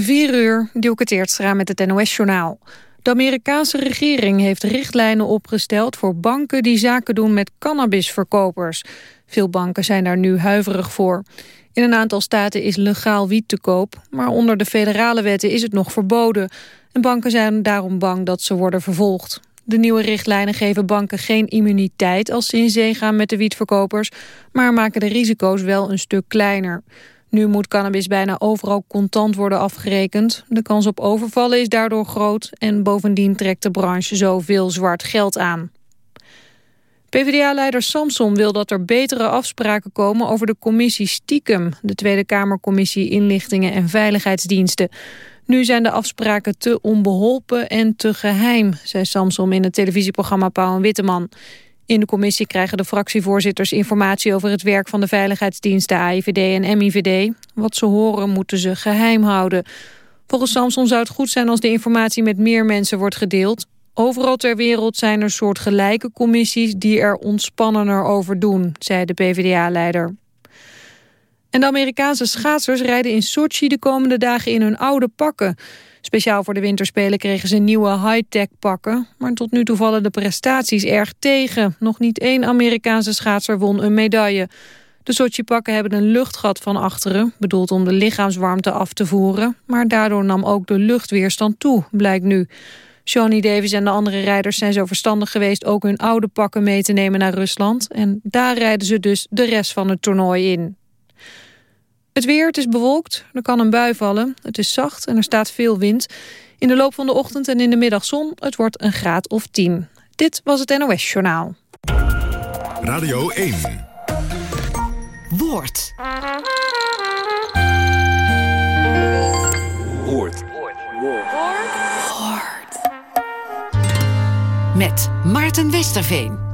4 uur, Dielke Teertstra met het NOS-journaal. De Amerikaanse regering heeft richtlijnen opgesteld voor banken die zaken doen met cannabisverkopers. Veel banken zijn daar nu huiverig voor. In een aantal staten is legaal wiet te koop, maar onder de federale wetten is het nog verboden. En banken zijn daarom bang dat ze worden vervolgd. De nieuwe richtlijnen geven banken geen immuniteit als ze in zee gaan met de wietverkopers, maar maken de risico's wel een stuk kleiner. Nu moet cannabis bijna overal contant worden afgerekend. De kans op overvallen is daardoor groot en bovendien trekt de branche zoveel zwart geld aan. PvdA-leider Samson wil dat er betere afspraken komen over de commissie Stiekem, de Tweede Kamercommissie Inlichtingen en Veiligheidsdiensten. Nu zijn de afspraken te onbeholpen en te geheim, zei Samson in het televisieprogramma Pauw en Witteman. In de commissie krijgen de fractievoorzitters informatie over het werk van de veiligheidsdiensten AIVD en MIVD. Wat ze horen moeten ze geheim houden. Volgens Samson zou het goed zijn als de informatie met meer mensen wordt gedeeld. Overal ter wereld zijn er soortgelijke commissies die er ontspannender over doen, zei de PvdA-leider. En de Amerikaanse schaatsers rijden in Sochi de komende dagen in hun oude pakken. Speciaal voor de winterspelen kregen ze nieuwe high-tech pakken. Maar tot nu toe vallen de prestaties erg tegen. Nog niet één Amerikaanse schaatser won een medaille. De Sochi-pakken hebben een luchtgat van achteren... bedoeld om de lichaamswarmte af te voeren. Maar daardoor nam ook de luchtweerstand toe, blijkt nu. Johnny Davis en de andere rijders zijn zo verstandig geweest... ook hun oude pakken mee te nemen naar Rusland. En daar rijden ze dus de rest van het toernooi in. Het weer, het is bewolkt, er kan een bui vallen. Het is zacht en er staat veel wind. In de loop van de ochtend en in de middag zon, het wordt een graad of 10. Dit was het NOS Journaal. Radio 1. Woord. Woord. Woord. Met Maarten Westerveen.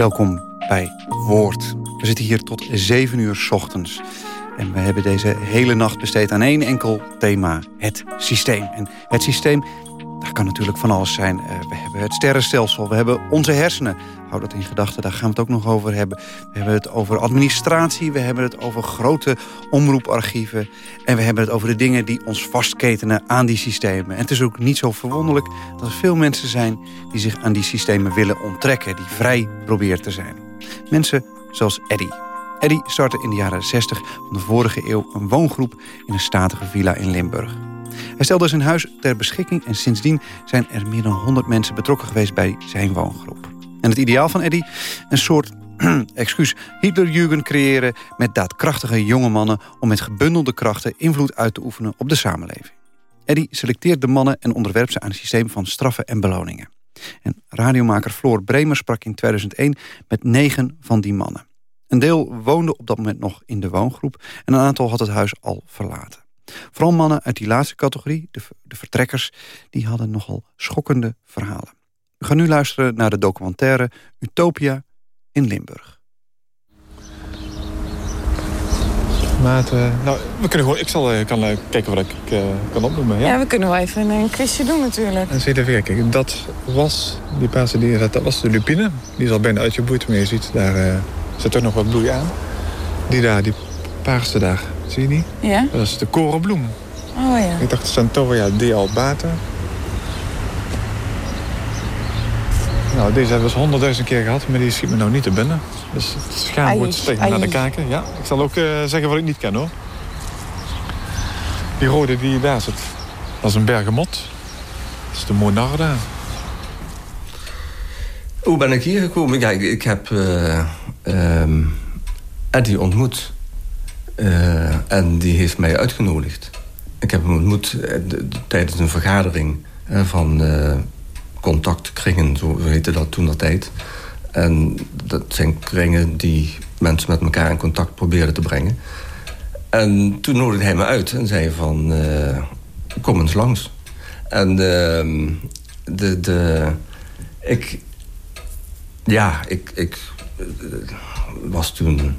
Welkom bij Woord. We zitten hier tot 7 uur ochtends. En we hebben deze hele nacht besteed aan één enkel thema. Het systeem. En het systeem, daar kan natuurlijk van alles zijn. Uh, we hebben het sterrenstelsel, we hebben onze hersenen. Hou dat in gedachten, daar gaan we het ook nog over hebben. We hebben het over administratie, we hebben het over grote omroeparchieven... en we hebben het over de dingen die ons vastketenen aan die systemen. En het is ook niet zo verwonderlijk dat er veel mensen zijn... die zich aan die systemen willen onttrekken, die vrij proberen te zijn. Mensen zoals Eddie. Eddie startte in de jaren 60 van de vorige eeuw een woongroep... in een statige villa in Limburg. Hij stelde zijn huis ter beschikking en sindsdien zijn er meer dan 100 mensen betrokken geweest bij zijn woongroep. En het ideaal van Eddy? Een soort excuus, Hitlerjugend creëren met daadkrachtige jonge mannen... om met gebundelde krachten invloed uit te oefenen op de samenleving. Eddy selecteert de mannen en onderwerpt ze aan een systeem van straffen en beloningen. En radiomaker Floor Bremer sprak in 2001 met negen van die mannen. Een deel woonde op dat moment nog in de woongroep... en een aantal had het huis al verlaten. Vooral mannen uit die laatste categorie, de, de vertrekkers... die hadden nogal schokkende verhalen. We gaan nu luisteren naar de documentaire Utopia in Limburg. Maat, uh, nou, we kunnen gewoon, ik zal uh, kan, uh, kijken wat ik kan opnoemen. Ja? ja, we kunnen wel even een quizje doen natuurlijk. En zie je even kijken. Dat was, die paarse die dat was de lupine. Die is al bijna uitgeboeid, maar je ziet, daar zit toch nog wat bloei aan. Die daar, die paarse daar, zie je die? Ja. Dat is de korenbloem. Oh ja. Ik dacht Centaurea dealbata. Nou, deze hebben we eens honderdduizend keer gehad, maar die schiet me nou niet te binnen. Dus het schaam wordt steeds naar de kijken. Ja, ik zal ook uh, zeggen wat ik niet ken hoor. Die rode die daar zit, dat is een bergamot. Dat is de Monarda. Hoe ben ik hier gekomen? Ja, ik, ik heb uh, um, Eddie ontmoet. Uh, en die heeft mij uitgenodigd. Ik heb hem ontmoet tijdens een vergadering van contactkringen, zo heette dat toen dat tijd. En dat zijn kringen die mensen met elkaar in contact probeerden te brengen. En toen nodigde hij me uit en zei van, kom eens langs. En uh, de, de, ik, ja, ik, ik was toen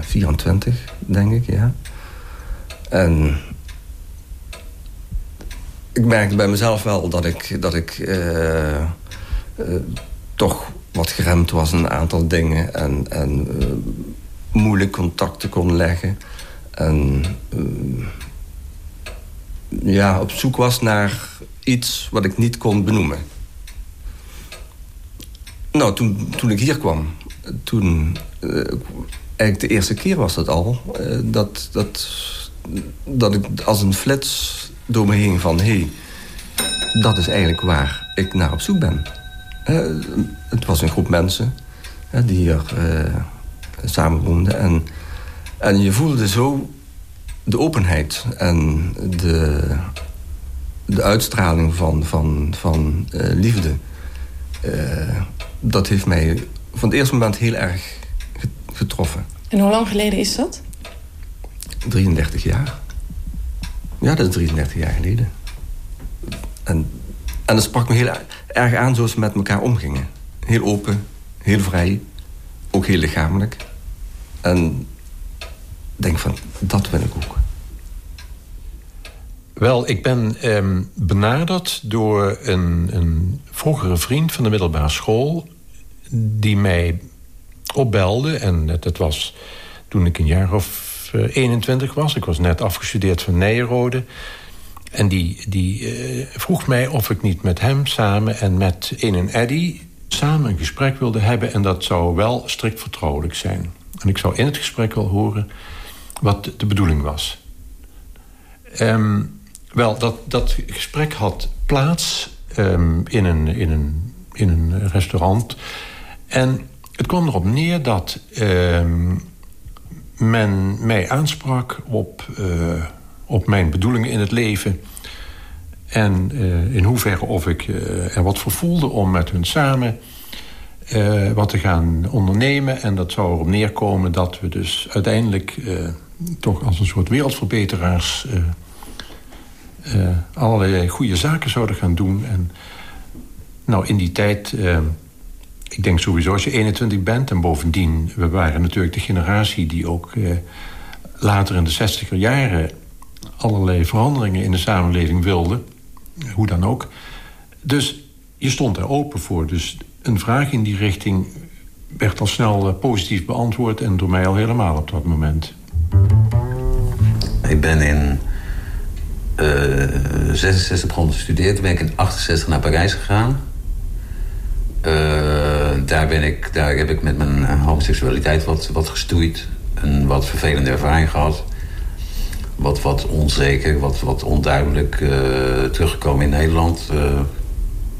24, denk ik, ja. En ik merkte bij mezelf wel dat ik, dat ik uh, uh, toch wat geremd was in een aantal dingen. En, en moeilijk contacten kon leggen. En ja, op zoek was naar iets wat ik niet kon benoemen. Nou, toen ik hier kwam, toen... Eigenlijk de eerste keer was het al... dat, dat, dat ik als een flits door me heen van... hé, hey, dat is eigenlijk waar ik naar op zoek ben. het was een groep mensen die hier samen woonden. En, en je voelde zo de openheid en de, de uitstraling van, van, van liefde. Dat heeft mij van het eerste moment heel erg getroffen. En hoe lang geleden is dat? 33 jaar. Ja, dat is 33 jaar geleden. En, en dat sprak me heel erg aan zoals ze met elkaar omgingen. Heel open, heel vrij, ook heel lichamelijk. En denk van, dat wil ik ook. Wel, ik ben eh, benaderd door een, een vroegere vriend van de middelbare school... die mij opbelde. En dat was toen ik een jaar of 21 was. Ik was net afgestudeerd van Nijrode. En die, die uh, vroeg mij of ik niet met hem samen en met een en Eddy... samen een gesprek wilde hebben. En dat zou wel strikt vertrouwelijk zijn. En ik zou in het gesprek wel horen wat de bedoeling was. Um, wel, dat, dat gesprek had plaats um, in, een, in, een, in een restaurant. En het kwam erop neer dat... Um, men mij aansprak op, uh, op mijn bedoelingen in het leven. En uh, in hoeverre of ik uh, er wat voor voelde om met hun samen wat te gaan ondernemen. En dat zou erop neerkomen dat we dus uiteindelijk toch als een soort wereldverbeteraars... allerlei goede zaken zouden gaan doen. En nou, in die tijd ik denk sowieso als je 21 bent... en bovendien, we waren natuurlijk de generatie... die ook eh, later in de 60er jaren... allerlei veranderingen in de samenleving wilde. Hoe dan ook. Dus je stond er open voor. Dus een vraag in die richting werd al snel uh, positief beantwoord... en door mij al helemaal op dat moment. Ik ben in uh, 66 begonnen te studeren. Ben ik in 68 naar Parijs gegaan... Uh, daar, ben ik, daar heb ik met mijn eh, homoseksualiteit wat, wat gestoeid. Een wat vervelende ervaring gehad. Wat, wat onzeker, wat, wat onduidelijk uh, teruggekomen in Nederland. Uh,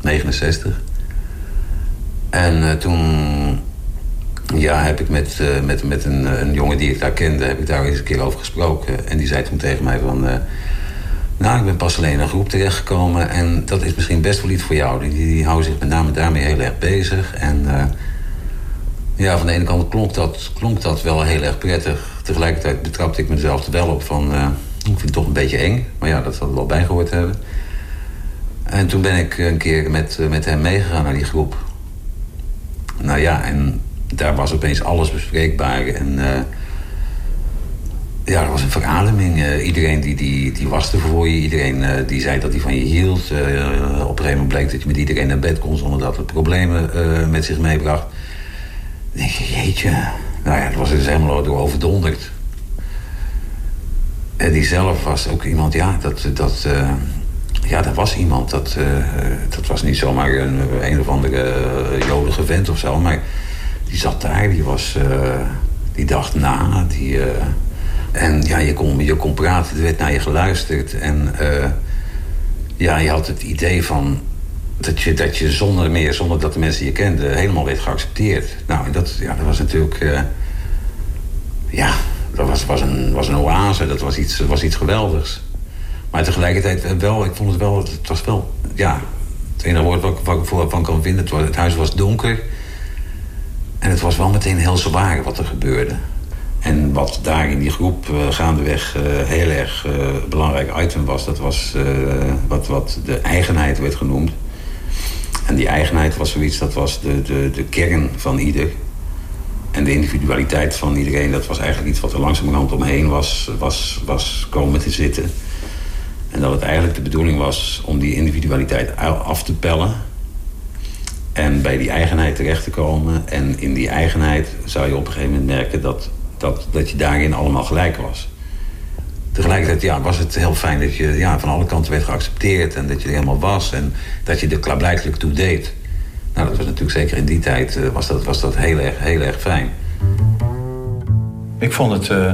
69. En toen ja, heb ik met, met, met een, een jongen die ik daar kende... heb ik daar eens een keer over gesproken. En die zei toen tegen mij van... Nou, ik ben pas alleen in een groep terechtgekomen. En dat is misschien best wel iets voor jou. Die, die, houden zich met name daarmee heel erg bezig. En uh, ja, van de ene kant klonk dat, klonk dat wel heel erg prettig. Tegelijkertijd betrapte ik mezelf er wel op van... Uh, ik vind het toch een beetje eng. Maar ja, dat zal er wel bijgehoord hebben. En toen ben ik een keer met, met hem meegegaan naar die groep. Nou ja, en daar was opeens alles bespreekbaar. En... ja, er was een verademing. Uh, iedereen die, die, die was er voor je. Iedereen uh, die zei dat hij van je hield. Uh, op een gegeven moment bleek dat je met iedereen naar bed kon... zonder dat het problemen met zich meebracht. Dan denk je, jeetje. Nou ja, dat was dus helemaal door overdonderd. En die zelf was ook iemand, ja, dat... dat ja, dat was iemand. Dat, dat was niet zomaar een, een of andere jodige vent of zo. Maar die zat daar, die was... die dacht na, die... En ja, je kon, je kon praten, er werd naar je geluisterd. En uh, ja, je had het idee van dat je, dat je zonder meer, zonder dat de mensen je kenden, helemaal werd geaccepteerd. Nou, en dat, ja, dat was natuurlijk. Uh, ja, dat was, was, een, was een oase, dat was iets, was iets geweldigs. Maar tegelijkertijd wel, ik vond het wel, het was wel, ja, het enige woord wat, ik ervan kan vinden, het, was, het huis was donker. En het was wel meteen heel zwaar wat er gebeurde. En wat daar in die groep uh, gaandeweg uh, heel erg uh, belangrijk item was... dat was wat, wat de eigenheid werd genoemd. En die eigenheid was zoiets, dat was de, de, de kern van ieder. En de individualiteit van iedereen, dat was eigenlijk iets wat er langzamerhand omheen was, was, was komen te zitten. En dat het eigenlijk de bedoeling was om die individualiteit af te pellen. En bij die eigenheid terecht te komen. En in die eigenheid zou je op een gegeven moment merken dat, dat, dat je daarin allemaal gelijk was. Tegelijkertijd ja, was het heel fijn dat je ja, van alle kanten werd geaccepteerd en dat je er helemaal was en dat je er klaarblijkelijk toe deed. Nou, dat was natuurlijk zeker in die tijd uh, was dat, was dat heel, erg, heel erg fijn. Ik vond het, uh,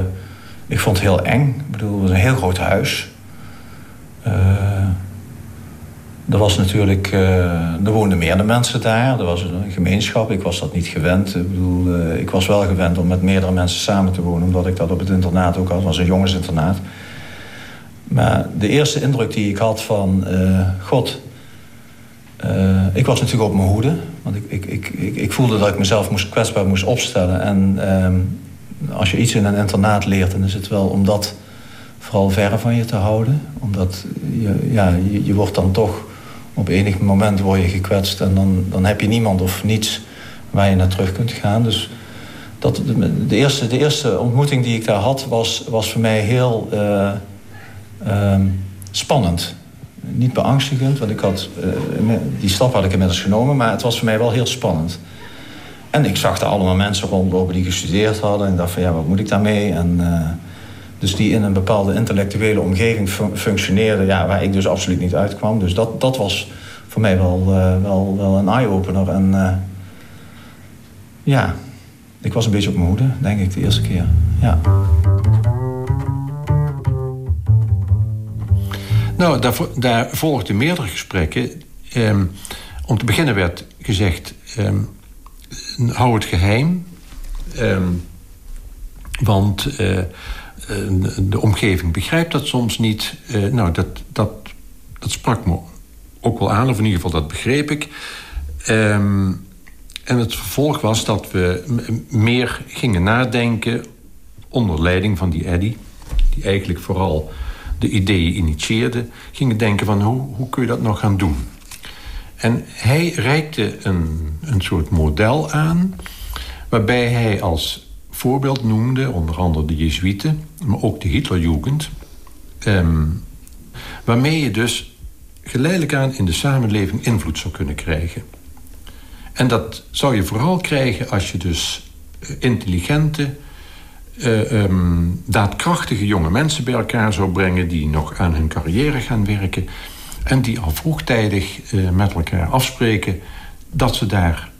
ik vond het heel eng. Ik bedoel, het was een heel groot huis. Uh, er was natuurlijk, er woonden meerdere mensen daar. Er was een gemeenschap. Ik was dat niet gewend. Ik bedoel, ik was wel gewend om met meerdere mensen samen te wonen, omdat ik dat op het internaat ook had. Het was een jongensinternaat. Maar de eerste indruk die ik had van God, uh, ik was natuurlijk op mijn hoede. Want ik, ik, ik, ik, voelde dat ik mezelf moest, kwetsbaar moest opstellen. En uh, als je iets in een internaat leert... dan is het wel om dat vooral ver van je te houden. Omdat je, ja, je, je, wordt dan toch... op enig moment word je gekwetst... en dan, dan heb je niemand of niets waar je naar terug kunt gaan. Dus dat, de, de eerste, de eerste ontmoeting die ik daar had... was, was voor mij heel uh, spannend niet beangstigend, want ik had, uh, die stap had ik inmiddels genomen, maar het was voor mij wel heel spannend. En ik zag daar allemaal mensen rondlopen die gestudeerd hadden en dacht van ja, wat moet ik daarmee? En, uh, dus die in een bepaalde intellectuele omgeving fun functioneerden, ja, waar ik dus absoluut niet uitkwam. Dus dat, dat was voor mij wel, uh, wel, wel een eye-opener. En ja, ik was een beetje op mijn hoede, denk ik, de eerste keer. Ja. Nou, daar, daar volgden meerdere gesprekken. Um, om te beginnen werd gezegd... Um, hou het geheim. Um, want uh, de omgeving begrijpt dat soms niet. Uh, nou, dat, dat, dat sprak me ook wel aan. Of in ieder geval, dat begreep ik. en het vervolg was dat we meer gingen nadenken... onder leiding van die Eddy. Die eigenlijk vooral de ideeën initieerde... gingen denken van hoe, hoe kun je dat nog gaan doen? En hij reikte een, een soort model aan... waarbij hij als voorbeeld noemde... onder andere de Jezuïeten, maar ook de Hitlerjugend... Um, waarmee je dus geleidelijk aan in de samenleving invloed zou kunnen krijgen. En dat zou je vooral krijgen als je dus eh, intelligente uh, um, daadkrachtige jonge mensen bij elkaar zou brengen... die nog aan hun carrière gaan werken... en die al vroegtijdig uh, met elkaar afspreken... dat ze daar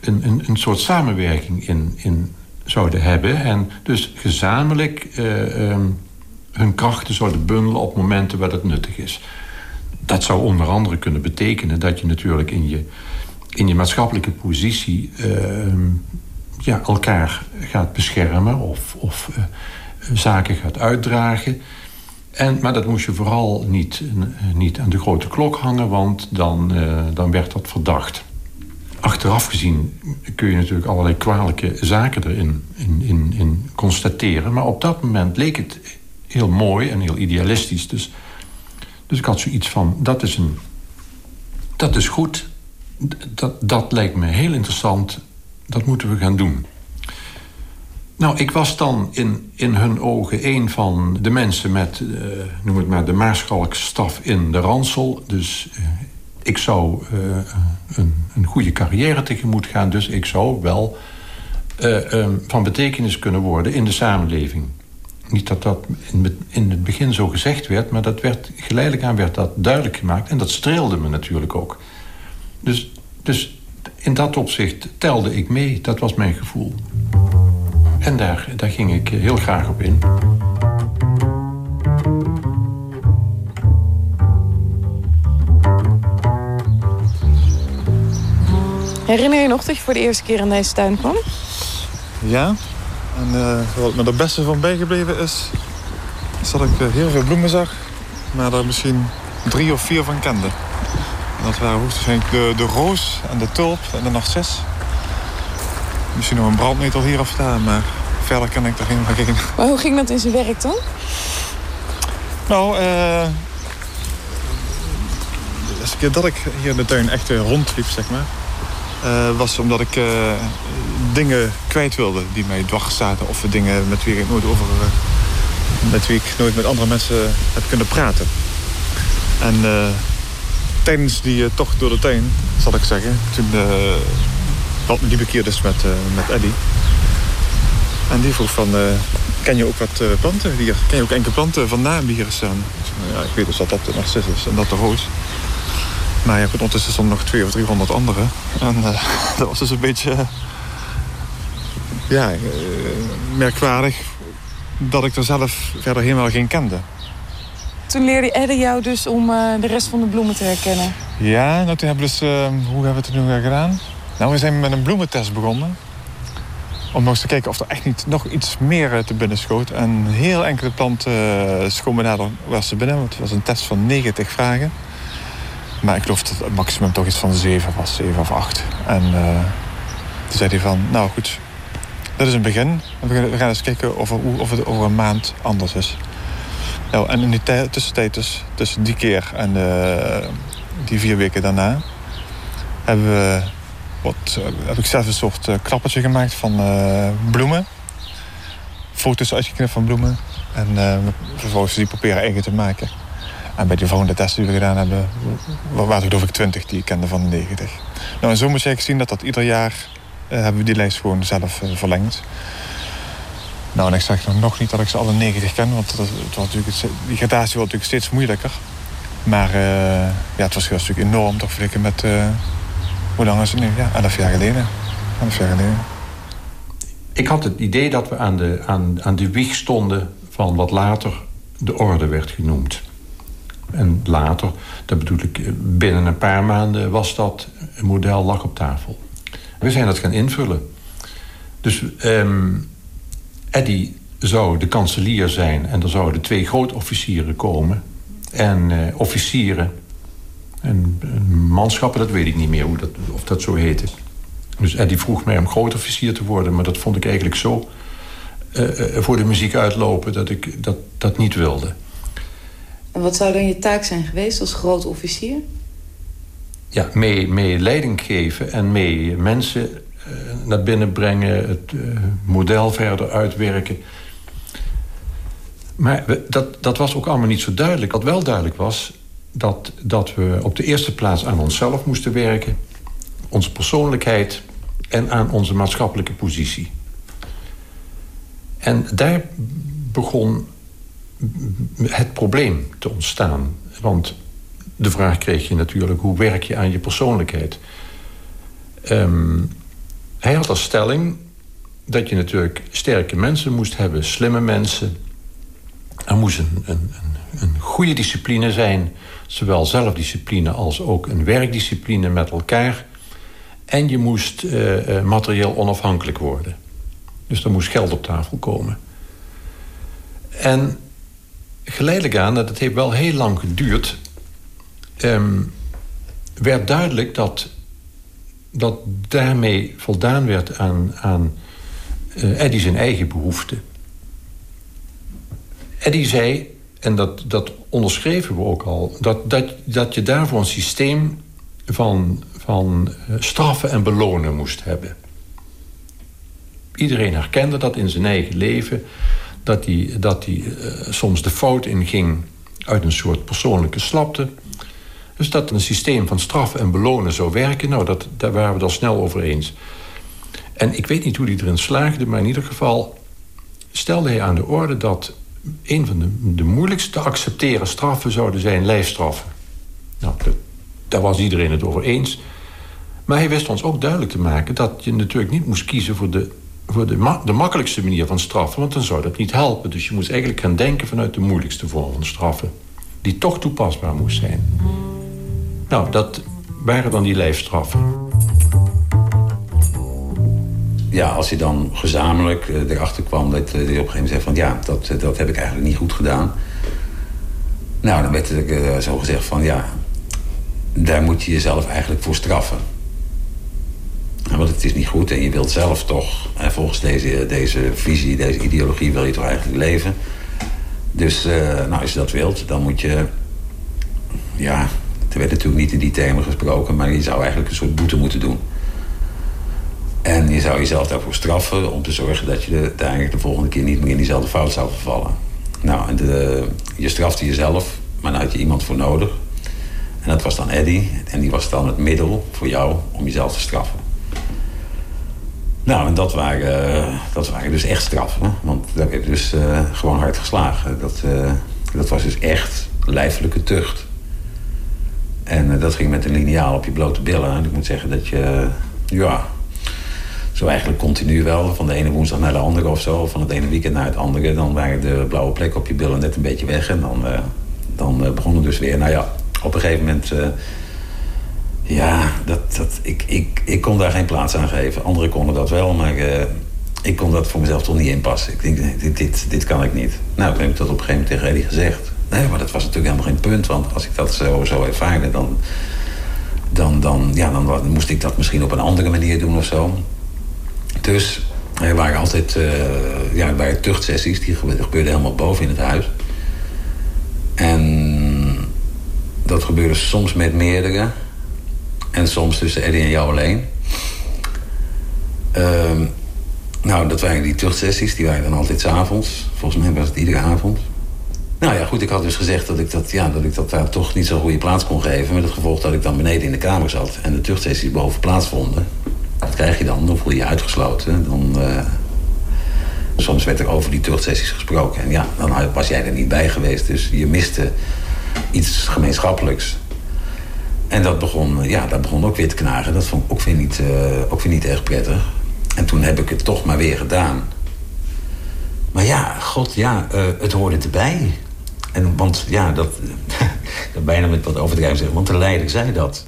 een, een, een soort samenwerking in, in zouden hebben... en dus gezamenlijk uh, um, hun krachten zouden bundelen... op momenten waar dat nuttig is. Dat zou onder andere kunnen betekenen dat je natuurlijk in je, in je maatschappelijke positie... Ehm, ja, elkaar gaat beschermen of, of uh, zaken gaat uitdragen. En, maar dat moest je vooral niet, niet aan de grote klok hangen, want dan, uh, dan werd dat verdacht. Achteraf gezien kun je natuurlijk allerlei kwalijke zaken erin in, in, in constateren. Maar op dat moment leek het heel mooi en heel idealistisch. Dus, dus ik had zoiets van, dat is, een, dat is goed. Dat, dat lijkt me heel interessant dat moeten we gaan doen. Nou, ik was dan in, in hun ogen een van de mensen met, uh, noem het maar, de maarschalkstaf in de ransel. Dus uh, ik zou uh, een, een goede carrière tegemoet gaan. Dus ik zou wel um, van betekenis kunnen worden in de samenleving. Niet dat dat in, in het begin zo gezegd werd, maar dat werd, geleidelijk aan werd dat duidelijk gemaakt. En dat streelde me natuurlijk ook. Dus, dus in dat opzicht telde ik mee. Dat was mijn gevoel. En daar, daar ging ik heel graag op in. Herinner je nog dat je voor de eerste keer in deze tuin kwam? Ja. En uh, wat me er beste van bijgebleven is... is dat ik eh, heel veel bloemen zag... maar er misschien drie of vier van kende. Dat waren hoogstwaarschijnlijk de, de roos en de tulp en de narcis. Misschien nog een brandnetel hier of daar, maar verder kan ik daar geen van Maar hoe ging dat in zijn werk dan? Nou, uh, de keer dat ik hier in de tuin echt rondliep, zeg maar... Uh, was omdat ik uh, dingen kwijt wilde die mij dwars zaten. Of dingen met wie ik nooit over... met wie ik nooit met andere mensen heb kunnen praten. En tijdens die tocht door de tuin, zal ik zeggen... toen had me die dus met, met Eddie. En die vroeg van, ken je ook wat planten hier? Ken je ook enkele planten van die hier staan? Ja, ik weet dus dat dat de narcissus en dat de roos. Maar je hebt ondertussen soms nog twee of driehonderd andere. En dat was dus een beetje... ja, merkwaardig dat ik er zelf verder helemaal geen kende. Toen leerde Eddie jou dus om de rest van de bloemen te herkennen? Ja, nou, toen hebben we dus, hoe hebben we het nu gedaan? Nou, we zijn met een bloementest begonnen. Om nog eens te kijken of er echt niet nog iets meer te binnen schoot. En heel enkele planten uh, nader was ze binnen. Want het was een test van 90 vragen. Maar ik geloof dat het maximum toch iets van 7 was, 7 of 8. En toen zei hij van, nou goed, dat is een begin. We gaan eens kijken of, of het over een maand anders is. Nou, en in die tussentijd, dus, tussen die keer en uh, die vier weken daarna... hebben we wat, uh, heb ik zelf een soort uh, klappertje gemaakt van bloemen. Foto's uitgeknipt van bloemen. En vervolgens die proberen eigen te maken. En bij de volgende testen die we gedaan hebben... waren er geloof ik 20 die ik kende van de 90. Nou, en zo moet je eigenlijk zien dat dat ieder jaar... hebben we die lijst gewoon zelf verlengd. Nou, en ik zeg nog niet dat ik ze alle 90 ken, want dat, het was natuurlijk, die gradatie wordt natuurlijk steeds moeilijker. Maar uh, ja, het was natuurlijk enorm toch vergeleken met, uh, hoe lang is het nu? Ja, 11 jaar geleden. 11 jaar geleden. Ik had het idee dat we aan de, aan, aan de wieg stonden van wat later de orde werd genoemd. En later, dat bedoel ik, binnen een paar maanden was dat model lag op tafel. We zijn dat gaan invullen. Dus um, Eddy zou de kanselier zijn en er zouden twee grootofficieren komen. En uh, officieren en, manschappen, dat weet ik niet meer hoe dat, of dat zo heette. Dus Eddy vroeg mij om grootofficier te worden, maar dat vond ik eigenlijk zo uh, voor de muziek uitlopen dat ik dat, dat niet wilde. En wat zou dan je taak zijn geweest als grootofficier? Ja, mee, mee leiding geven en mee mensen eh, naar binnen brengen, het eh, model verder uitwerken. Maar dat, dat was ook allemaal niet zo duidelijk. Wat wel duidelijk was, dat, dat we op de eerste plaats aan onszelf moesten werken... onze persoonlijkheid en aan onze maatschappelijke positie. En daar begon het probleem te ontstaan. Want de vraag kreeg je natuurlijk, hoe werk je aan je persoonlijkheid? Um, hij had als stelling dat je natuurlijk sterke mensen moest hebben, slimme mensen. Er moest een, een, een goede discipline zijn, zowel zelfdiscipline als ook een werkdiscipline met elkaar. En je moest uh, materieel onafhankelijk worden. Dus er moest geld op tafel komen. En geleidelijk aan, dat het heeft wel heel lang geduurd... Um, werd duidelijk dat dat daarmee voldaan werd aan, aan uh, Eddie zijn eigen behoeften. Eddie zei, en dat, dat onderschreven we ook al... Dat, dat, dat je daarvoor een systeem van, van eh, straffen en belonen moest hebben. Iedereen herkende dat in zijn eigen leven... dat hij, dat uh, soms de fout inging uit een soort persoonlijke slapte... Dus dat een systeem van straffen en belonen zou werken... nou, dat, daar waren we het al snel over eens. En ik weet niet hoe hij erin slaagde... maar in ieder geval stelde hij aan de orde... dat een van de, de te accepteren straffen zouden zijn lijfstraffen. Nou, daar was iedereen het over eens. Maar hij wist ons ook duidelijk te maken... dat je natuurlijk niet moest kiezen voor de, voor de, makkelijkste manier van straffen... want dan zou dat niet helpen. Dus je moest eigenlijk gaan denken vanuit de moeilijkste vorm van straffen... die toch toepasbaar moest zijn. Nou, dat waren dan die lijfstraffen. Ja, als je dan gezamenlijk uh, erachter kwam dat hij uh, op een gegeven moment zei van... ja, dat, eh, dat heb ik eigenlijk niet goed gedaan. Nou, dan werd er zo gezegd van ja, daar moet je jezelf eigenlijk voor straffen. Want het is niet goed en je wilt zelf toch, en volgens deze, deze visie, deze ideologie wil je toch eigenlijk leven. Dus nou, als je dat wilt, dan moet je ja, er werd natuurlijk niet in die termen gesproken, maar je zou eigenlijk een soort boete moeten doen. En je zou jezelf daarvoor straffen om te zorgen dat je de, eigenlijk de volgende keer niet meer in diezelfde fout zou vervallen. Nou, en de, je strafte jezelf, maar daar had je iemand voor nodig. En dat was dan Eddie. En die was dan het middel voor jou om jezelf te straffen. Nou, en dat waren, dat waren dus echt straffen. Want daar werd dus uh, gewoon hard geslagen. Dat, uh, dat was dus echt lijfelijke tucht. En uh, dat ging met een liniaal op je blote billen. En ik moet zeggen dat je, ja, zo eigenlijk continu wel... van de ene woensdag naar de andere of zo... van het ene weekend naar het andere... dan waren de blauwe plekken op je billen net een beetje weg... en dan, dan begon het dus weer. Nou ja, op een gegeven moment ja, dat, dat, ik, ik, ik kon daar geen plaats aan geven. Anderen konden dat wel, maar uh, ik kon dat voor mezelf toch niet inpassen. Ik denk, dit, dit, dit kan ik niet. Nou, toen heb ik dat op een gegeven moment tegen Eddie gezegd. Nee, maar dat was natuurlijk helemaal geen punt. Want als ik dat zo, zo ervaarde, dan, dan, dan, ja, dan moest ik dat misschien op een andere manier doen of zo. Dus er waren altijd uh, ja, er tuchtsessies. Die gebeurden helemaal boven in het huis. En dat gebeurde soms met meerdere. En soms tussen Eddie en jou alleen. Uh, nou, dat waren die tuchtsessies. Die waren dan altijd s'avonds. Volgens mij was het iedere avond. Nou ja, goed, ik had dus gezegd dat ik dat, ja, dat ik dat daar toch niet zo'n goede plaats kon geven. Met het gevolg dat ik dan beneden in de kamer zat. En de tuchtsessies boven plaatsvonden. Wat krijg je dan? Dan voel je je uitgesloten. Dan, uh, soms werd er over die tuchtsessies gesproken. En ja, dan was jij er niet bij geweest. Dus je miste iets gemeenschappelijks. En dat begon, ja, dat begon ook weer te knagen. Dat vond ik ook weer, niet, uh, ook weer niet erg prettig. En toen heb ik het toch maar weer gedaan. Maar ja, god, ja, uh, het hoorde erbij. En, want ja, dat, dat bijna met wat overdrijven zeggen, want de leider zei dat.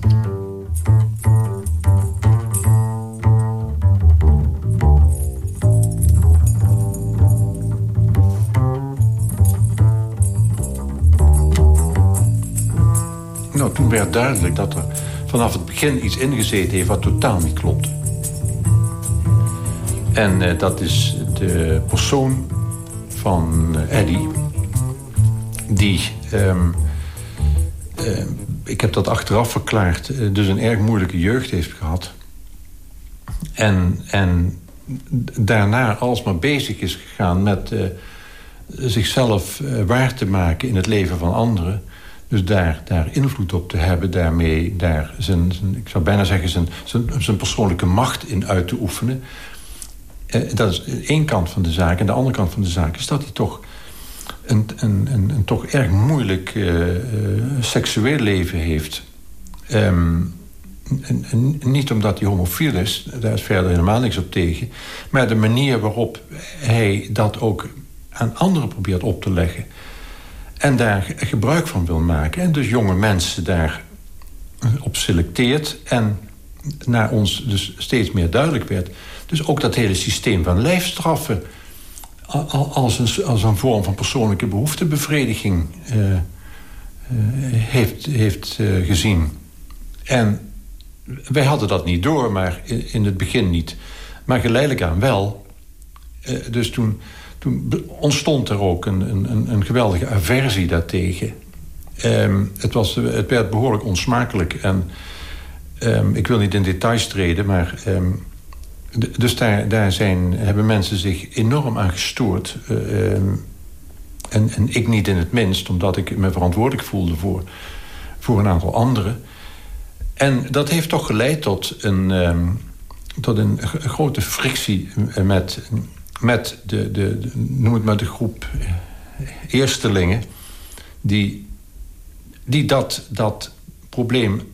Nou, toen werd duidelijk dat er vanaf het begin iets ingezeten heeft wat totaal niet klopt. En uh, dat is de persoon van Eddie. Die, um, uh, ik heb dat achteraf verklaard, dus een erg moeilijke jeugd heeft gehad. En, en daarna alsmaar bezig is gegaan met zichzelf waar te maken in het leven van anderen. Dus daar, daar invloed op te hebben, daarmee daar zijn, ik zou bijna zeggen, zijn, zijn, persoonlijke macht in uit te oefenen. Eh, dat is één kant van de zaak. En de andere kant van de zaak is dat hij toch een, een, een, toch erg moeilijk uh, uh, seksueel leven heeft. En niet omdat hij homofiel is, daar is verder helemaal niks op tegen. Maar de manier waarop hij dat ook aan anderen probeert op te leggen en daar gebruik van wil maken. En dus jonge mensen daar op selecteert. En naar ons dus steeds meer duidelijk werd. Dus ook dat hele systeem van lijfstraffen... als een, als een vorm van persoonlijke behoeftebevrediging uh, uh, heeft, heeft uh, gezien. En wij hadden dat niet door, maar in, in het begin niet. Maar geleidelijk aan wel. dus toen toen ontstond er ook een, een, een geweldige aversie daartegen. Um, het, was, het werd behoorlijk onsmakelijk. En um, ik wil niet in details treden, maar... Um, dus daar, daar zijn, hebben mensen zich enorm aan gestoord. Uh, en, en ik niet in het minst, omdat ik me verantwoordelijk voelde voor, voor een aantal anderen. En dat heeft toch geleid tot een, tot een grote frictie met met de, de, de, noem het maar de groep eerstelingen... die, die dat, dat probleem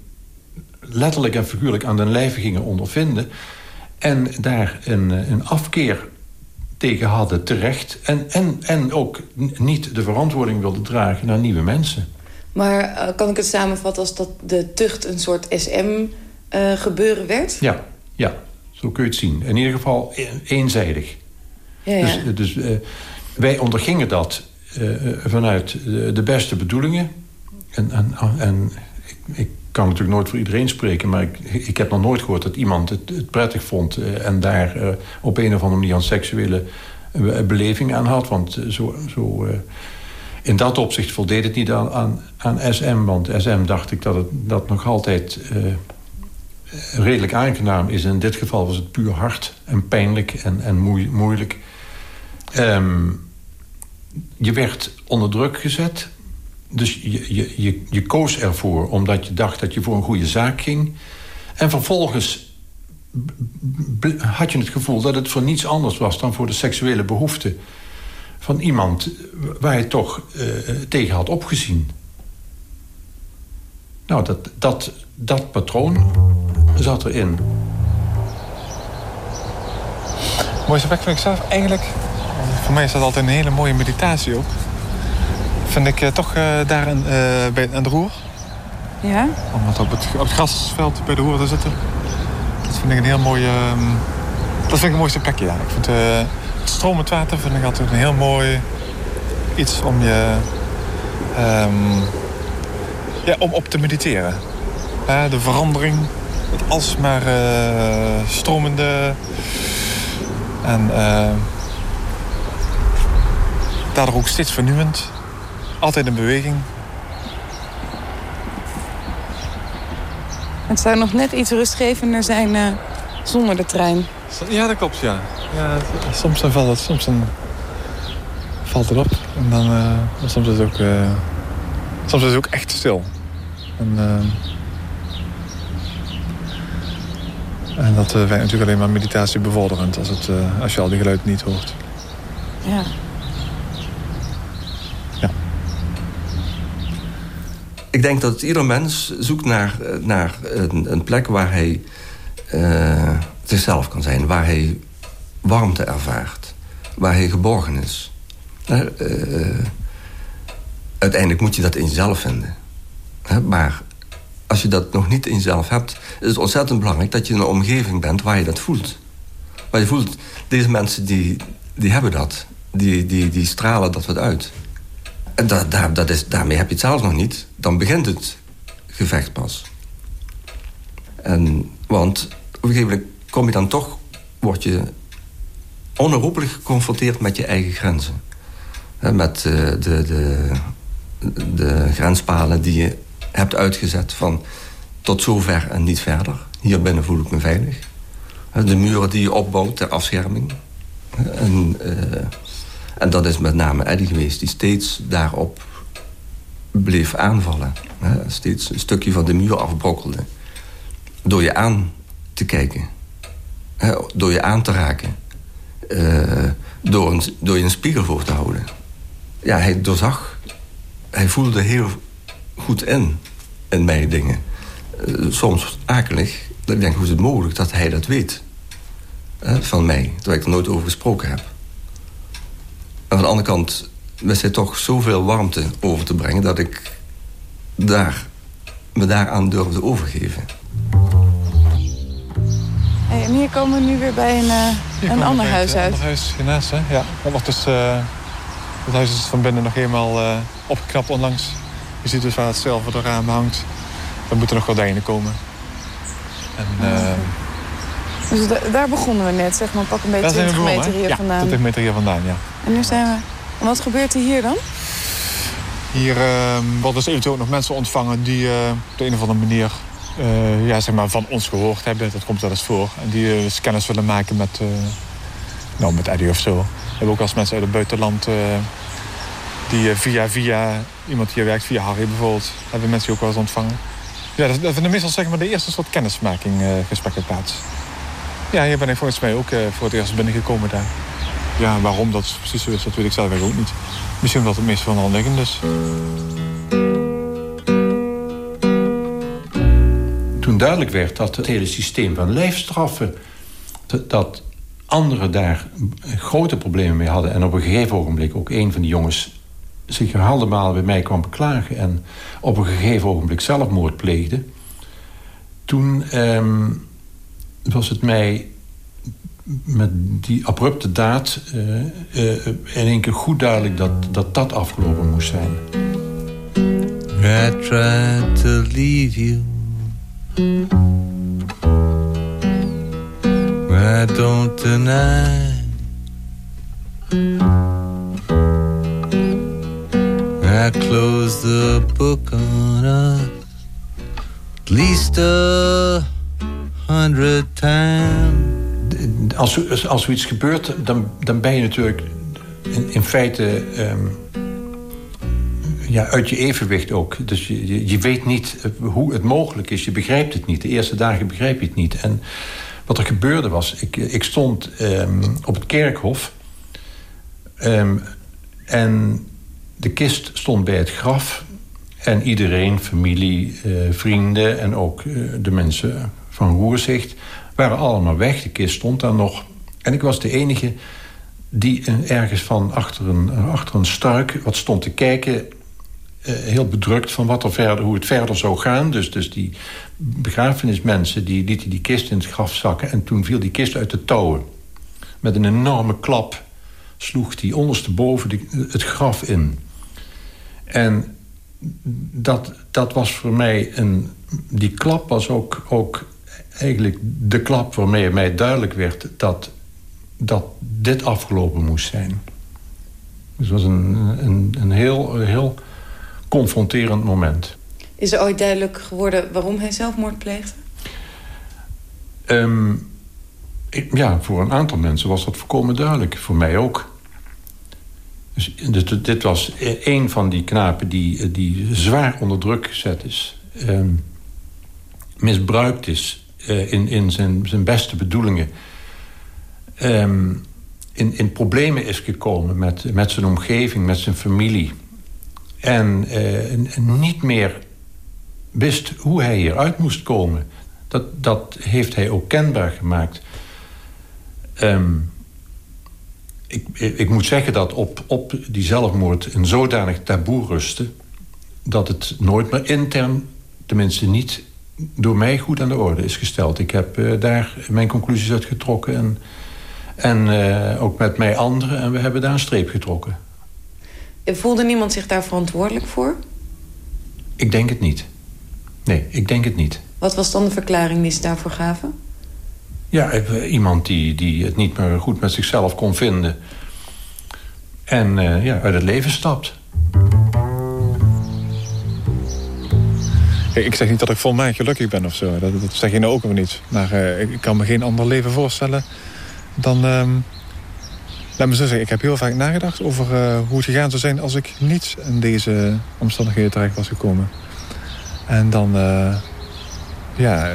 letterlijk en figuurlijk aan den lijve gingen ondervinden... en daar een, een afkeer tegen hadden terecht... En, en, en ook niet de verantwoording wilden dragen naar nieuwe mensen. Maar uh, kan ik het samenvatten als dat de tucht een soort SM-gebeuren uh, werd? Ja, ja, zo kun je het zien. In ieder geval e-, eenzijdig. Ja, Dus, dus uh, wij ondergingen dat uh, vanuit de, beste bedoelingen. En, en, en ik, ik, kan natuurlijk nooit voor iedereen spreken... maar ik, ik heb nog nooit gehoord dat iemand het, het prettig vond... Uh, en daar op een of andere manier een seksuele beleving aan had. Want zo, zo, in dat opzicht voldeed het niet aan, aan, SM. Want SM dacht ik dat het dat nog altijd redelijk aangenaam is. In dit geval was het puur hard en pijnlijk en, en moeilijk... Um, je werd onder druk gezet. Dus je, je, je, koos ervoor omdat je dacht dat je voor een goede zaak ging. En vervolgens had je het gevoel dat het voor niets anders was... dan voor de seksuele behoeften van iemand waar je toch uh, tegen had opgezien. Nou, dat, dat, dat patroon zat erin. Mooiste ik zelf eigenlijk... Voor mij is dat altijd een hele mooie meditatie ook. Vind ik uh, toch uh, daar in, bij, aan de roer. Ja? Om wat op het, op het grasveld bij de roer te zitten. Dat vind ik een heel mooie... Um, dat vind ik een mooiste plekje, ja. Ik vind, het stromend water vind ik altijd een heel mooi iets om je... Um, ja, om op te mediteren. De verandering, het alsmaar uh, stromende. En uh, daardoor ook steeds vernieuwend. Altijd in beweging. Het zou nog net iets rustgevender zijn zonder de trein. Ja, dat klopt, ja. ja soms dan valt het, soms dan valt het op. En dan, soms is het ook, soms is het ook echt stil. En, en dat werkt natuurlijk alleen maar meditatie bevorderend als, het, als je al die geluiden niet hoort. Ja. Ik denk dat ieder mens zoekt naar, naar een, een plek waar hij zichzelf kan zijn. Waar hij warmte ervaart. Waar hij geborgen is. uiteindelijk moet je dat in jezelf vinden. Maar als je dat nog niet in jezelf hebt... is het ontzettend belangrijk dat je in een omgeving bent waar je dat voelt. Waar je voelt, deze mensen die, die hebben dat. Die, die, die stralen dat wat uit. En dat, daar, dat is, daarmee heb je het zelfs nog niet. Dan begint het gevecht pas. En, want op een gegeven moment kom je dan toch... word je onherroepelijk geconfronteerd met je eigen grenzen. Met uh, de, de, de grenspalen die je hebt uitgezet van tot zover en niet verder. Hier binnen voel ik me veilig. De muren die je opbouwt ter afscherming. En, uh, en dat is met name Eddie geweest die steeds daarop bleef aanvallen. Steeds een stukje van de muur afbrokkelde. Door je aan te kijken. Door je aan te raken. Uh, door, een, door je een spiegel voor te houden. Ja, hij doorzag. Hij voelde heel goed in, in mij dingen. Uh, soms akelig. Dan denk ik, hoe is het mogelijk dat hij dat weet? Van mij, terwijl ik er nooit over gesproken heb. Van de andere kant wist hij toch zoveel warmte over te brengen... dat ik daar, me daaraan durfde overgeven. Hey, en hier komen we nu weer bij een, uh, een ander huis uit. Een ander huis hiernaast, hè? Ja. Ondertussen, het huis is van binnen nog eenmaal opgeknapt onlangs. Je ziet dus waar het de raam hangt. Er moeten nog gordijnen komen. En, uh... Dus da daar begonnen we net, zeg maar, pak een beetje 20 meter hier ja, vandaan. 20 meter hier vandaan, ja. En nu zijn we... En wat gebeurt er hier dan? Hier uh, worden dus eventueel nog mensen ontvangen die uh, op de een of andere manier uh, ja, zeg maar van ons gehoord hebben. Dat komt wel eens voor. En die kennis willen maken met, nou, met Eddie of zo. We hebben ook als mensen uit het buitenland die via via iemand die hier werkt, via Harry bijvoorbeeld, hebben mensen ook wel eens ontvangen. Ja, dat, vinden meestal zeg maar de eerste soort kennismaking gesprekken plaats. Ja, hier ben ik volgens mij ook voor het eerst binnengekomen daar. Ja, waarom dat precies zo is, dat weet ik zelf ook niet. Misschien omdat het meest van de hand liggen, dus... Toen duidelijk werd dat het hele systeem van lijfstraffen... dat anderen daar grote problemen mee hadden... en op een gegeven ogenblik ook een van die jongens zich herhaalde malen bij mij kwam beklagen... en op een gegeven ogenblik zelfmoord pleegde... toen ehm, was het mij met die abrupte daad uh, uh, in één keer goed duidelijk dat, dat dat afgelopen moest zijn. I tried to leave you I don't deny I closed the book on us at least a hundred times. Als, als zoiets gebeurt, dan, dan ben je natuurlijk in, in feite um, ja, uit je evenwicht ook. Dus je, je, weet niet hoe het mogelijk is. Je begrijpt het niet. De eerste dagen begrijp je het niet. En wat er gebeurde was... Ik, ik stond um, op het kerkhof... Um, en de kist stond bij het graf. En iedereen, familie, uh, vrienden... en ook uh, de mensen van Roerzicht... waren allemaal weg. De kist stond daar nog. En ik was de enige die ergens van achter een, achter een struik wat stond te kijken... Uh, heel bedrukt van wat er verder, hoe het verder zou gaan. Dus, dus die begrafenismensen die lieten die kist in het graf zakken... en toen viel die kist uit de touwen. Met een enorme klap sloeg die ondersteboven de, het graf in. En dat, dat was voor mij een... Die klap was ook, ook eigenlijk de klap waarmee mij duidelijk werd... dat dat dit afgelopen moest zijn. Dus het was een, een, een heel, heel confronterend moment. Is er ooit duidelijk geworden waarom hij zelfmoord pleegde? Um, ik, ja, voor een aantal mensen was dat volkomen duidelijk. Voor mij ook. Dus dit, dit was een van die knapen die, die zwaar onder druk gezet is. Um, misbruikt is uh, in, in zijn, zijn beste bedoelingen um, in, in problemen is gekomen met, met zijn omgeving, met zijn familie. En, uh, en niet meer wist hoe hij hieruit moest komen. Dat, dat heeft hij ook kenbaar gemaakt. Um, ik, ik moet zeggen dat op, op die zelfmoord een zodanig taboe rustte... dat het nooit meer intern, tenminste niet door mij goed aan de orde is gesteld. Ik heb uh, daar mijn conclusies uit getrokken... en en uh, ook met mij anderen. En we hebben daar een streep getrokken. Voelde niemand zich daar verantwoordelijk voor? Ik denk het niet. Nee, ik denk het niet. Wat was dan de verklaring die ze daarvoor gaven? Ja, iemand die, die het niet meer goed met zichzelf kon vinden. En uh, ja, uit het leven stapt. Ik zeg niet dat ik vol mij gelukkig ben of zo. Dat, dat zeg je nou ook nog niet. Maar uh, ik kan me geen ander leven voorstellen dan... Um, laat me zo zeggen, ik heb heel vaak nagedacht over uh, hoe het gegaan zou zijn... als ik niet in deze omstandigheden terecht was gekomen. En dan... Uh, ja...